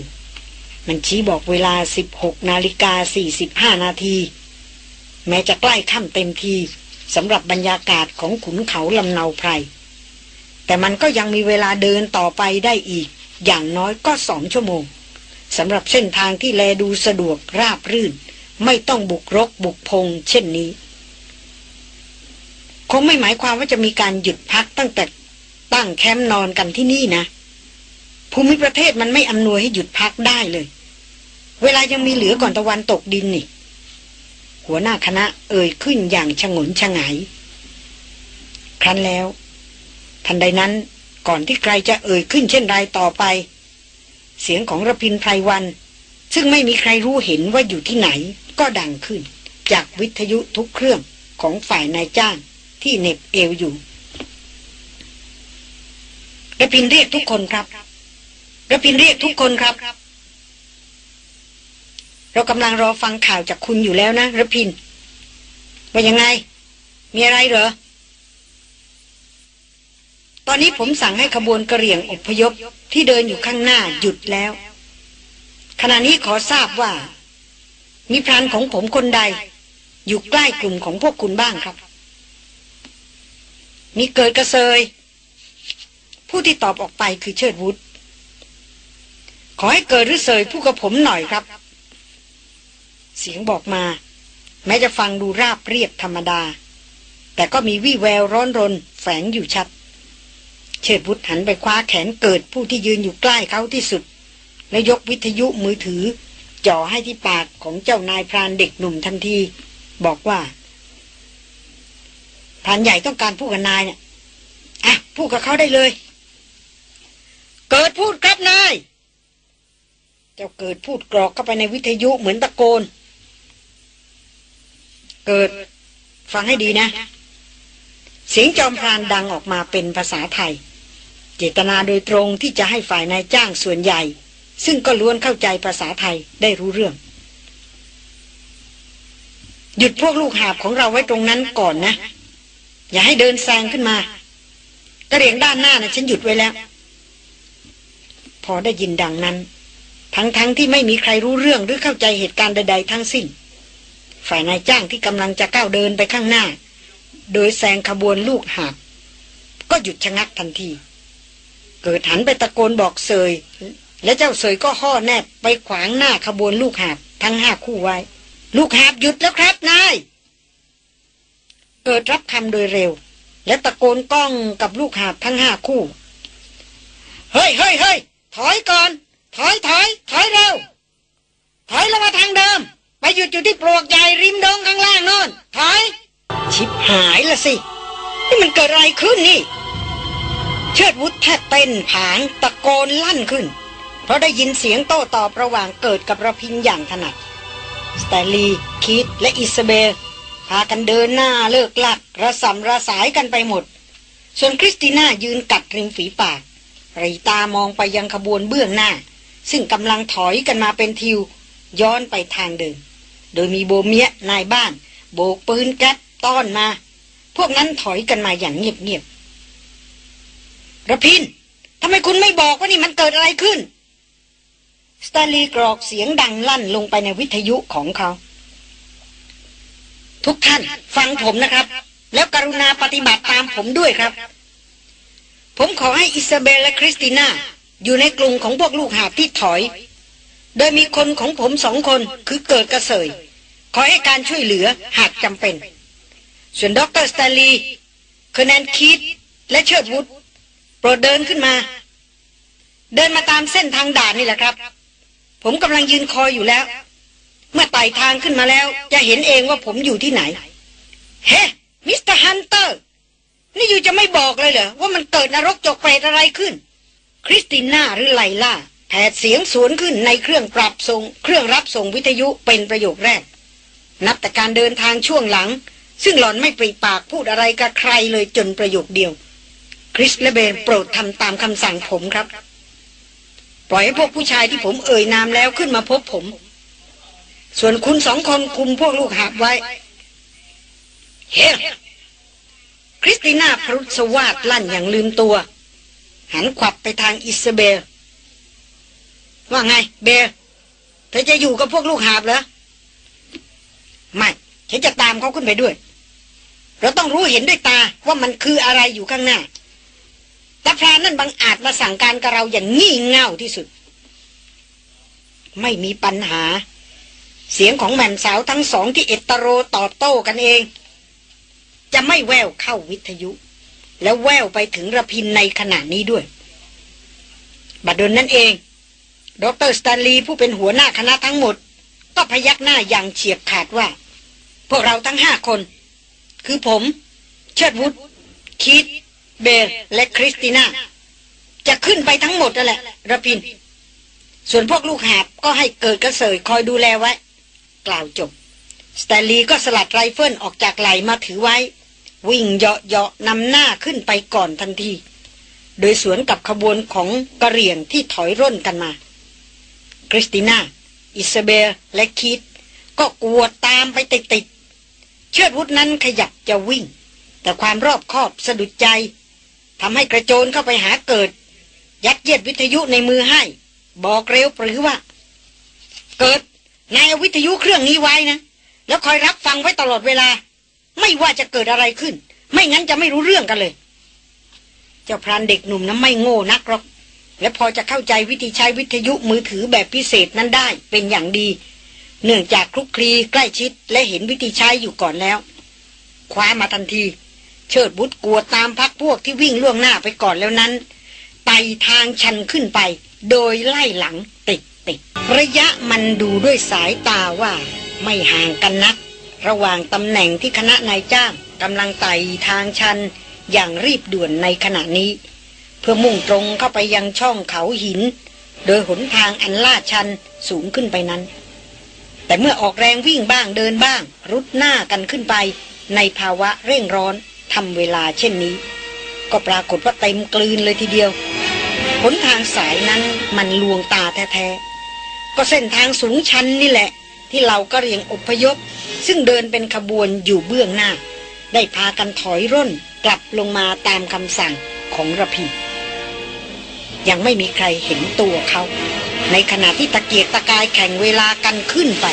Speaker 1: มันชี้บอกเวลา 16 นาฬิกา 45 นาที แม้จะใกล้ค่ำเต็มทีสำหรับบรรยากาศของขุนเขาลำเนาไพร แต่มันก็ยังมีเวลาเดินต่อไปได้อีก อย่างน้อยก็สองชั่วโมงสำหรับเส้นทางที่แลดูสะดวกราบรื่น ไม่ต้องบุกรกบุกพงเช่นนี้ คงไม่หมายความว่าจะมีการหยุดพักตั้งแต่ตั้งแคมป์นอนกันที่นี่นะ ภูมิประเทศมันไม่อำนวยให้หยุดพักได้เลย เวลายังมีเหลือก่อนตะวันตกดินนี่ หัวหน้าคณะเอ่ยขึ้นอย่างชงนชงาย ครั้นแล้ว ทันใดนั้นก่อนที่ใครจะเอ่ยขึ้นเช่นไรต่อไป เสียงของระพินไพรวัน ซึ่งไม่มีใครรู้เห็นว่าอยู่ที่ไหน ก็ดังขึ้น จากวิทยุทุกเครื่องของฝ่ายนายจ้างที่เน็บเอวอยู่ระพินเรียกทุกคนครับระพินเรียกทุกคนครับ เรากำลังรอฟังข่าวจากคุณอยู่แล้วนะระพินว่ายังไง มีอะไรเหรอ ตอนนี้ผมสั่งให้ขบวนกระเหรี่ยงอพยพที่เดินอยู่ข้างหน้าหยุดแล้ว ขณะนี้ขอทราบว่า มีพรานของผมคนใด อยู่ใกล้กลุ่มของพวกคุณบ้างครับ มีเกิดกระเซย ผู้ที่ตอบออกไปคือเชิดวุฒขอให้เกิดหรือเสยผู้กับผมหน่อยครับ เสียงบอกมา แม้จะฟังดูราบเรียบธรรมดา แต่ก็มีวี่แววร้อนรน แฝงอยู่ชัด เชิดวุฒหันไปคว้าแขนเกิดผู้ที่ยืนอยู่ใกล้เขาที่สุด และยกวิทยุมือถือ จ่อให้ที่ปากของเจ้านายพรานเด็กหนุ่มทันที บอกว่าพรานใหญ่ต้องการพูดกับนายเนี่ยอะพูดกับเขาได้เลย เกิดพูดครับนาย เจ้าเกิดพูดกรอกเข้าไปในวิทยุเหมือนตะโกน เกิดฟังให้ดีนะ เสียงจอมพรานดังออกมาเป็นภาษาไทย จตนาโดยตรงที่จะให้ฝ่ายนายจ้างส่วนใหญ่ ซึ่งก็ล้วนเข้าใจภาษาไทยได้รู้เรื่อง หยุดพวกลูกหาบของเราไว้ตรงนั้นก่อนนะ อย่าให้เดินแซงขึ้นมากระเรียงด้านหน้านะฉันหยุดไว้แล้ว พอได้ยินดังนั้น ทั้งๆทที่ไม่มีใครรู้เรื่องหรือเข้าใจเหตุการณ์ใด ๆ ทั้งสิ้น ฝ่ายนายจ้างที่กำลังจะก้าวเดินไปข้างหน้า โดยแซงขบวนลูกหาบก็หยุดชะงักทันที เกิดหันไปตะโกนบอกเสย และเจ้าเสยก็ห่อแนบไปขวางหน้าขบวนลูกหาบทั้งห้าคู่ไว้ ลูกหาบหยุดแล้วครับนายเกิดรับคำโดยเร็ว และตะโกนก้องกับลูกหาบทั้งห้าคู่ เฮ้ยเฮ้ยเฮ้ยถอยก่อน ถอยถอยถอยเร็ว ถอยลงมาทางเดิม ไปหยุดอยู่ที่ปลวกใหญ่ริมดงข้างล่างโน่นถอย ชิบหายละสิ นี่มันเกิดอะไรขึ้นนี่ เชิดวุฒแทบเต้นผางตะโกนลั่นขึ้น เพราะได้ยินเสียงโต้ตอบระหว่างเกิดกับระพินอย่างถนัด สแตลีคิดและอิสเบล พากันเดินหน้าเลิกลักระสำระสายกันไปหมด ส่วนคริสติน่ายืนกัดริมฝีปากไรตามองไปยังขบวนเบื้องหน้า ซึ่งกำลังถอยกันมาเป็นทิว ย้อนไปทางเดิม โดยมีโบเมียนายบ้าน โบกปืนแก๊สต้อนมา พวกนั้นถอยกันมาอย่างเงียบ ระพินทำไมคุณไม่บอกว่านี่มันเกิดอะไรขึ้น สตาลีกรอกเสียงดังลั่นลงไปในวิทยุของเขา ทุกท่านฟังผมนะครับ แล้วกรุณาปฏิบัติตามผมด้วยครับ ผมขอให้อิซาเบลและคริสติน่าอยู่ในกลุ่มของพวกลูกหาบที่ถอย โดยมีคนของผมสองคนคือเกิดกับเสย ขอให้การช่วยเหลือหากจำเป็น ส่วนด็อกเตอร์สแตนลีย์ Colonel คีธและเชิดวุธ โปรดเดินขึ้นมา เดินมาตามเส้นทางด่านนี่แหละครับ ผมกำลังยืนคอยอยู่แล้ว เมื่อไต่ทางขึ้นมาแล้ว จะเห็นเองว่าผมอยู่ที่ไหน Hey Mister Hunter นี่ you จะไม่บอกเลยเหรอ ว่ามันเกิดนรกจกเปรตอะไรขึ้น คริสติน่าหรือไลล่าแผดเสียงสวนขึ้นในเครื่องปรับส่งเครื่องรับส่งวิทยุเป็นประโยคแรก นับแต่การเดินทางช่วงหลัง ซึ่งหล่อนไม่ปริปากพูดอะไรกับใครเลยจนประโยคเดียว คริสและเบลโปรดทำตามคำสั่งผมครับ ปล่อยให้พวกผู้ชายที่ผมเอ่ยนามแล้วขึ้นมาพบผม ส่วนคุณสองคนคุมพวกลูกหาบไว้ เฮ้คริสติน่าพรุษสวาดลั่นอย่างลืมตัว หันขวับไปทางอิสเบล ว่าไง เบลเธอจะอยู่กับพวกลูกหาบเหรอไม่ฉันจะตามเขาขึ้นไปด้วย เราต้องรู้เห็นด้วยตาว่ามันคืออะไรอยู่ข้างหน้า แต่พรานนั่นบังอาจมาสั่งการกับเราอย่างงี่เง่าที่สุด ไม่มีปัญหา เสียงของแม่มสาวทั้งสองที่เอตโรตอบโต้กันเอง จะไม่แววเข้าวิทยุ แล้วแววไปถึงระพินในขณะนี้ด้วย บัดดลนั่นเอง ดรสตาลีผู้เป็นหัวหน้าคณะทั้งหมด ก็พยักหน้าอย่างเฉียบขาดว่า พวกเราทั้งห้าคน คือผม เชิดวุฒิคิด เบลและคริสติน่าจะขึ้นไปทั้งหมดนั่นแหละรพินทร์ ส่วนพวกลูกหาบก็ให้เกิดกับเสยคอยดูแลไว้ กล่าวจบสแตนลีย์ก็สลัดไรเฟิลออกจากไหล่มาถือไว้ วิ่งเหยาะเหยาะนำหน้าขึ้นไปก่อนทันที โดยสวนกับขบวนของกะเหรี่ยงที่ถอยร่นกันมา คริสติน่า อิซาเบลและคีธก็กวดตามไปติดๆเชิดวุธนั้นขยับจะวิ่ง แต่ความรอบคอบสะดุดใจ ทำให้กระโจนเข้าไปหาเกิด ยัดเยียดวิทยุในมือให้ บอกเร็วปรือว่า เกิดนายเอวิทยุเครื่องนี้ไว้นะ แล้วคอยรับฟังไว้ตลอดเวลา ไม่ว่าจะเกิดอะไรขึ้น ไม่งั้นจะไม่รู้เรื่องกันเลย เจ้าพรานเด็กหนุ่มนั้นไม่โง่นักหรอก และพอจะเข้าใจวิธีใช้วิทยุมือถือแบบพิเศษนั้นได้เป็นอย่างดี เนื่องจากคลุกคลีใกล้ชิดและเห็นวิธีใช้อยู่ก่อนแล้ว คว้ามาทันที เชิดบุตรกวตามพักพวกที่วิ่งล่วงหน้าไปก่อนแล้วนั้นไต่ทางชันขึ้นไป โดยไล่หลังติดติดระยะมันดูด้วยสายตาว่า ไม่ห่างกันนัก ระหว่างตำแหน่งที่คณะนายจ้างกำลังไต่ทางชันอย่างรีบด่วนในขณะนี้ เพื่อมุ่งตรงเข้าไปยังช่องเขาหิน โดยหนทางอันลาดชันสูงขึ้นไปนั้น แต่เมื่อออกแรงวิ่งบ้างเดินบ้าง รุดหน้ากันขึ้นไป ในภาวะเร่งร้อน ทำเวลาเช่นนี้ ก็ปรากฏว่าเต็มกลืนเลยทีเดียวหนทางสายนั้นมันลวงตาแท้ๆ ก็เส้นทางสูงชันนี่แหละ ที่เราก็เรียงอพยพ ซึ่งเดินเป็นขบวนอยู่เบื้องหน้า ได้พากันถอยร่นกลับลงมาตามคำสั่งของระพียังไม่มีใครเห็นตัวเขา ในขณะที่ตะเกียกตะกายแข่งเวลากันขึ้นไป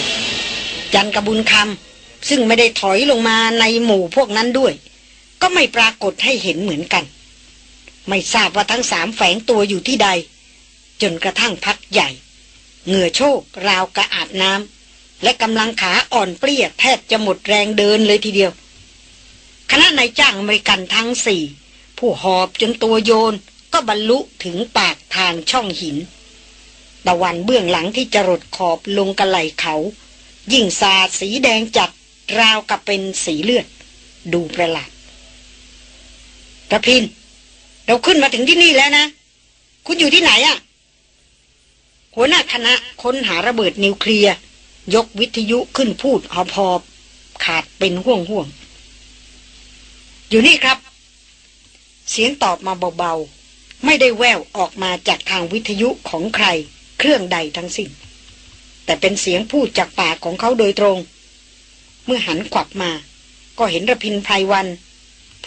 Speaker 1: จันกระบุญคำซึ่งไม่ได้ถอยลงมาในหมู่พวกนั้นด้วย ก็ไม่ปรากฏให้เห็นเหมือนกัน ไม่ทราบว่าทั้งสามแฝงตัวอยู่ที่ใด จนกระทั่งพักใหญ่ เหงื่อโชกราวกระอาบน้ำและกำลังขาอ่อนเปรี้ยแทบจะหมดแรงเดินเลยทีเดียว คณะนายจ้างอเมริกันทั้งสี่ ผู้หอบจนตัวโยนก็บรรลุถึงปากทางช่องหินตะวันเบื้องหลังที่จรดขอบลงกระไหลเขา ยิ่งสาดสีแดงจัดราวกับเป็นสีเลือด ดูประหลาด ระพิน เราขึ้นมาถึงที่นี่แล้วนะ คุณอยู่ที่ไหนอะหัวหน้าคณะค้นหาระเบิดนิวเคลียร์ยกวิทยุขึ้นพูดหอบหอบขาดเป็นห่วงห่วง อยู่นี่ครับ เสียงตอบมาเบาๆ ไม่ได้แววออกมาจากทางวิทยุของใคร เครื่องใดทั้งสิ้น แต่เป็นเสียงพูดจากปากของเขาโดยตรง เมื่อหันขวับมา ก็เห็นระพินไพรวัน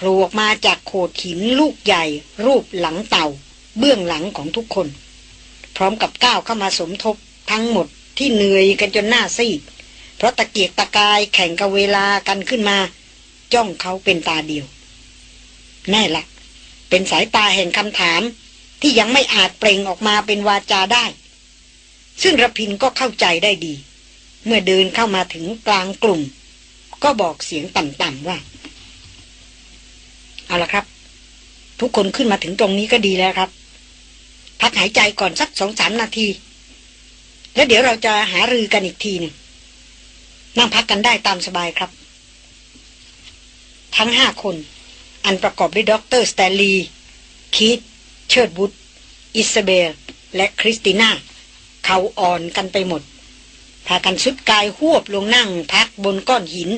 Speaker 1: ล่ออกมาจากโขดหินลูกใหญ่ รูปหลังเต่า เบื้องหลังของทุกคน พร้อมกับก้าวเข้ามาสมทบทั้งหมดที่เหนื่อยกันจนหน้าซีดเพราะตะเกียกตะกายแข่งกับเวลากันขึ้นมา จ้องเขาเป็นตาเดียว แน่ละเป็นสายตาแห่งคำถามที่ยังไม่อาจเปล่งออกมาเป็นวาจาได้ ซึ่งระพินก็เข้าใจได้ดี เมื่อเดินเข้ามาถึงกลางกลุ่ม ก็บอกเสียงต่ำๆว่า เอาละครับ ทุกคนขึ้นมาถึงตรงนี้ก็ดีแล้วครับ พักหายใจก่อนสักสองสามนาที แล้วเดี๋ยวเราจะหารือกันอีกทีหนึ่งนั่งพักกันได้ตามสบายครับ ทั้งห้าคน อันประกอบด้วยด็อกเตอร์สแตนลีย์ คีธ เชิดวุธ อิสเบล และคริสติน่า เข่าอ่อนกันไปหมด พากันทรุดกายฮวบลงนั่งพักบนก้อนหิน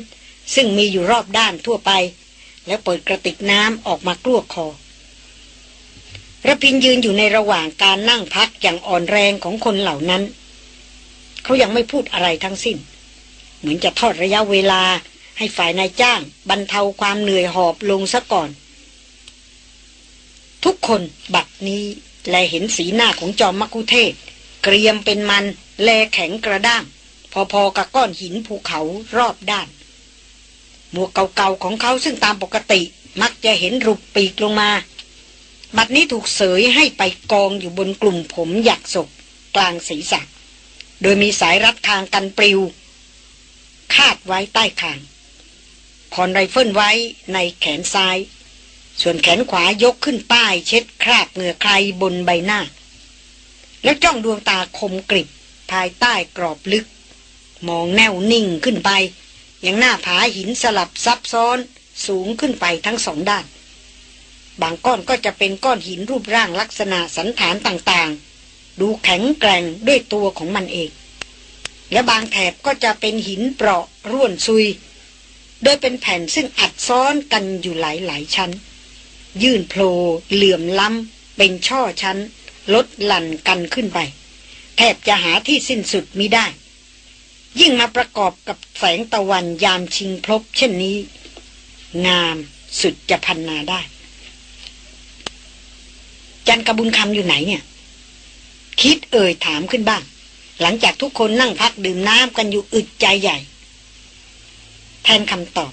Speaker 1: ซึ่งมีอยู่รอบด้านทั่วไป แล้วเปิดกระติกน้ำออกมากลั้วคอระพินยืนอยู่ในระหว่างการนั่งพักอย่างอ่อนแรงของคนเหล่านั้น เขายังไม่พูดอะไรทั้งสิ้น เหมือนจะทอดระยะเวลาให้ฝ่ายนายจ้าง บรรเทาความเหนื่อยหอบลงซะก่อน ทุกคนบัดนี้แลเห็นสีหน้าของจอมมักุเทศ เกรียมเป็นมัน แลแข็งกระด้าง พอๆกับก้อนหินภูเขารอบด้าน หมวกเก่าๆของเขาซึ่งตามปกติมักจะเห็นลู่ปีกลงมา บัดนี้ถูกเสยให้ไปกองอยู่บนกลุ่มผมหยักศกกลางศีรษะ โดยมีสายรัดทางกันปลิว คาดไว้ใต้คางคอนไรเฟิลไว้ในแขนซ้าย ส่วนแขนขวายกขึ้นป้ายเช็ดคราบเหงื่อไคลบนใบหน้า แล้วจ้องดวงตาคมกริบภายใต้กรอบลึก มองแน่วนิ่งขึ้นไป ยังหน้าผาหินสลับซับซ้อนสูงขึ้นไปทั้งสองด้าน บางก้อนก็จะเป็นก้อนหินรูปร่างลักษณะสันฐานต่างๆ ดูแข็งแกร่งด้วยตัวของมันเอง และบางแถบก็จะเป็นหินเปราะร่วนซุย โดยเป็นแผ่นซึ่งอัดซ้อนกันอยู่หลายหลายชั้น ยื่นโผล่เหลื่อมล้ำเป็นช่อชั้น ลดหลั่นกันขึ้นไป แทบจะหาที่สิ้นสุดมิได้ ยิ่งมาประกอบกับแสงตะวันยามชิงพลบเช่นนี้ งามสุดจะพันนาได้ จันกระบุญคำอยู่ไหนเนี่ย คิดเอ่ยถามขึ้นบ้าง หลังจากทุกคนนั่งพักดื่มน้ำกันอยู่อึดใจใหญ่ แทนคำตอบ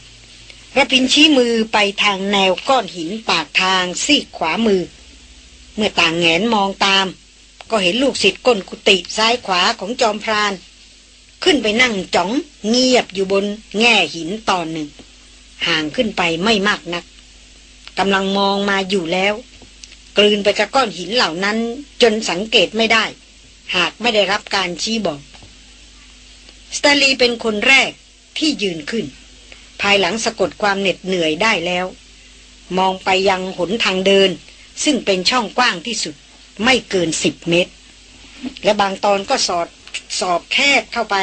Speaker 1: ระพินชี้มือไปทางแนวก้อนหินปากทางซีกขวามือ เมื่อต่างแงนมองตาม ก็เห็นลูกศิษย์ก้นกุฏิซ้ายขวาของจอมพราน ขึ้นไปนั่งจ้องเงียบอยู่บนแง่หินตอนหนึ่ง ห่างขึ้นไปไม่มากนักกำลังมองมาอยู่แล้ว กลืนไปกับก้อนหินเหล่านั้น จนสังเกตไม่ได้ หากไม่ได้รับการชี้บอก สตาลีเป็นคนแรกที่ยืนขึ้น ภายหลังสะกดความเหน็ดเหนื่อยได้แล้ว มองไปยังหนทางเดิน ซึ่งเป็นช่องกว้างที่สุด ไม่เกินสิบเมตร และบางตอนก็สอด สอบแคบเข้าไป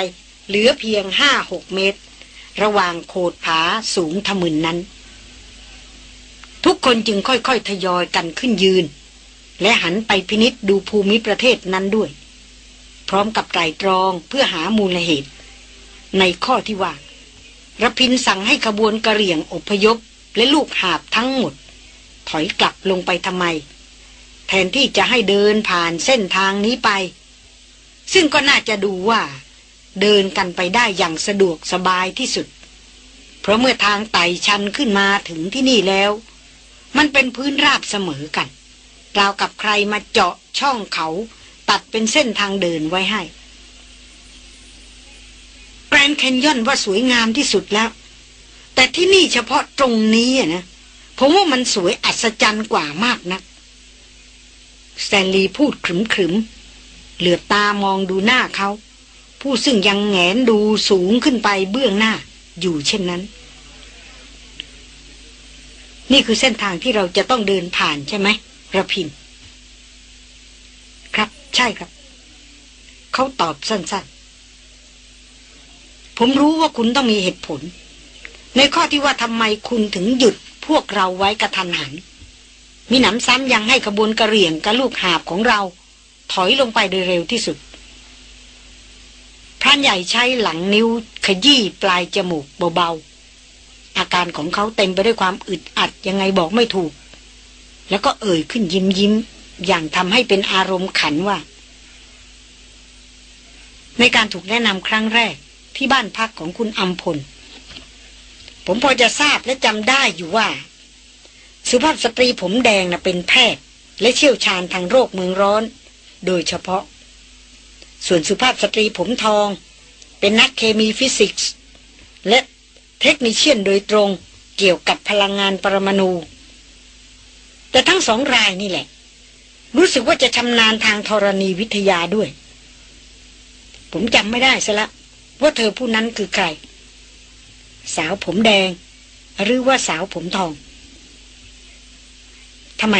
Speaker 1: เหลือเพียงห้าหกเมตร ระหว่างโขดผาสูงทะมึนนั้น ทุกคนจึงค่อยๆ ทยอยกันขึ้นยืน และหันไปพินิษดูภูมิประเทศนั้นด้วย พร้อมกับไตรตรองเพื่อหามูลเหตุ ในข้อที่ว่าระพินสั่งให้ขบวนกระเหรี่ยงอพยพและลูกหาบทั้งหมด ถอยกลับลงไปทำไม แทนที่จะให้เดินผ่านเส้นทางนี้ไป ซึ่งก็น่าจะดูว่า เดินกันไปได้อย่างสะดวกสบายที่สุด เพราะเมื่อทางไต่ชันขึ้นมาถึงที่นี่แล้ว มันเป็นพื้นราบเสมอกันราวกับใครมาเจาะช่องเขาตัดเป็นเส้นทางเดินไว้ให้แกรนแคนยอนว่าสวยงามที่สุดแล้ว แต่ที่นี่เฉพาะตรงนี้นะผมว่ามันสวยอัศจรรย์กว่ามากนะักแตนลีพูดขรึมขรึม เหลือตามองดูหน้าเขา ผู้ซึ่งยังแงนดูสูงขึ้นไปเบื้องหน้า อยู่เช่นนั้น นี่คือเส้นทางที่เราจะต้องเดินผ่านใช่ไหมระพิน ครับใช่ครับ เขาตอบสั้นๆ ผมรู้ว่าคุณต้องมีเหตุผล ในข้อที่ว่าทำไมคุณถึงหยุดพวกเราไว้กระทันหันมีหนำซ้ำยังให้ขบวนกระเหรี่ยงกับลูกหาบของเรา ถอยลงไปโดยเร็วที่สุด พรานใหญ่ใช้หลังนิ้วขยี้ปลายจมูกเบาๆ อาการของเขาเต็มไปด้วยความอึดอัดยังไงบอกไม่ถูก แล้วก็เอ่ยขึ้นยิ้มยิ้มอย่างทำให้เป็นอารมณ์ขันว่า ในการถูกแนะนำครั้งแรกที่บ้านพักของคุณอัมพล ผมพอจะทราบและจำได้อยู่ว่า สุภาพสตรีผมแดงนะเป็นแพทย์ และเชี่ยวชาญทางโรคเมืองร้อน โดยเฉพาะ ส่วนสุภาพสตรีผมทอง เป็นนักเคมีฟิสิกส์ และเทคนิเชียนโดยตรงเกี่ยวกับพลังงานปรมาณู แต่ทั้งสองรายนี่แหละ รู้สึกว่าจะชำนาญทางธรณีวิทยาด้วย ผมจำไม่ได้ซะละว่าเธอผู้นั้นคือใคร สาวผมแดง หรือว่าสาวผมทองทำไม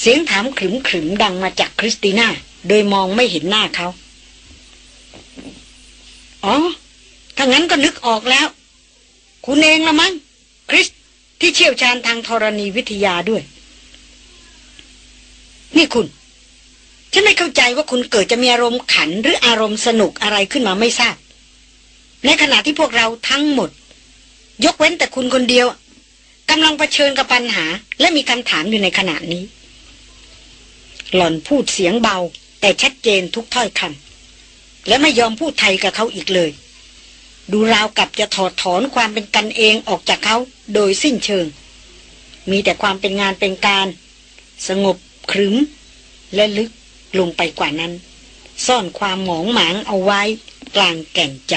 Speaker 1: เสียงถามขรึมขรึมดังมาจากคริสติน่า โดยมองไม่เห็นหน้าเขา อ๋อ ถ้างั้นก็นึกออกแล้ว คุณเองละมั้งคริสที่เชี่ยวชาญทางธรณีวิทยาด้วย นี่คุณ ฉันไม่เข้าใจว่าคุณเกิดจะมีอารมณ์ขันหรืออารมณ์สนุกอะไรขึ้นมาไม่ทราบ ในขณะที่พวกเราทั้งหมด ยกเว้นแต่คุณคนเดียวกำลังเผชิญกับปัญหา และมีคำถามอยู่ในขณะนี้ หล่อนพูดเสียงเบา แต่ชัดเจนทุกถ้อยคำและไม่ยอมพูดไทยกับเขาอีกเลย ดูราวกับจะถอดถอนความเป็นกันเองออกจากเขาโดยสิ้นเชิง มีแต่ความเป็นงานเป็นการ สงบครึ้มและลึกลงไปกว่านั้น ซ่อนความหมองหมางเอาไว้กลางแก่นใจ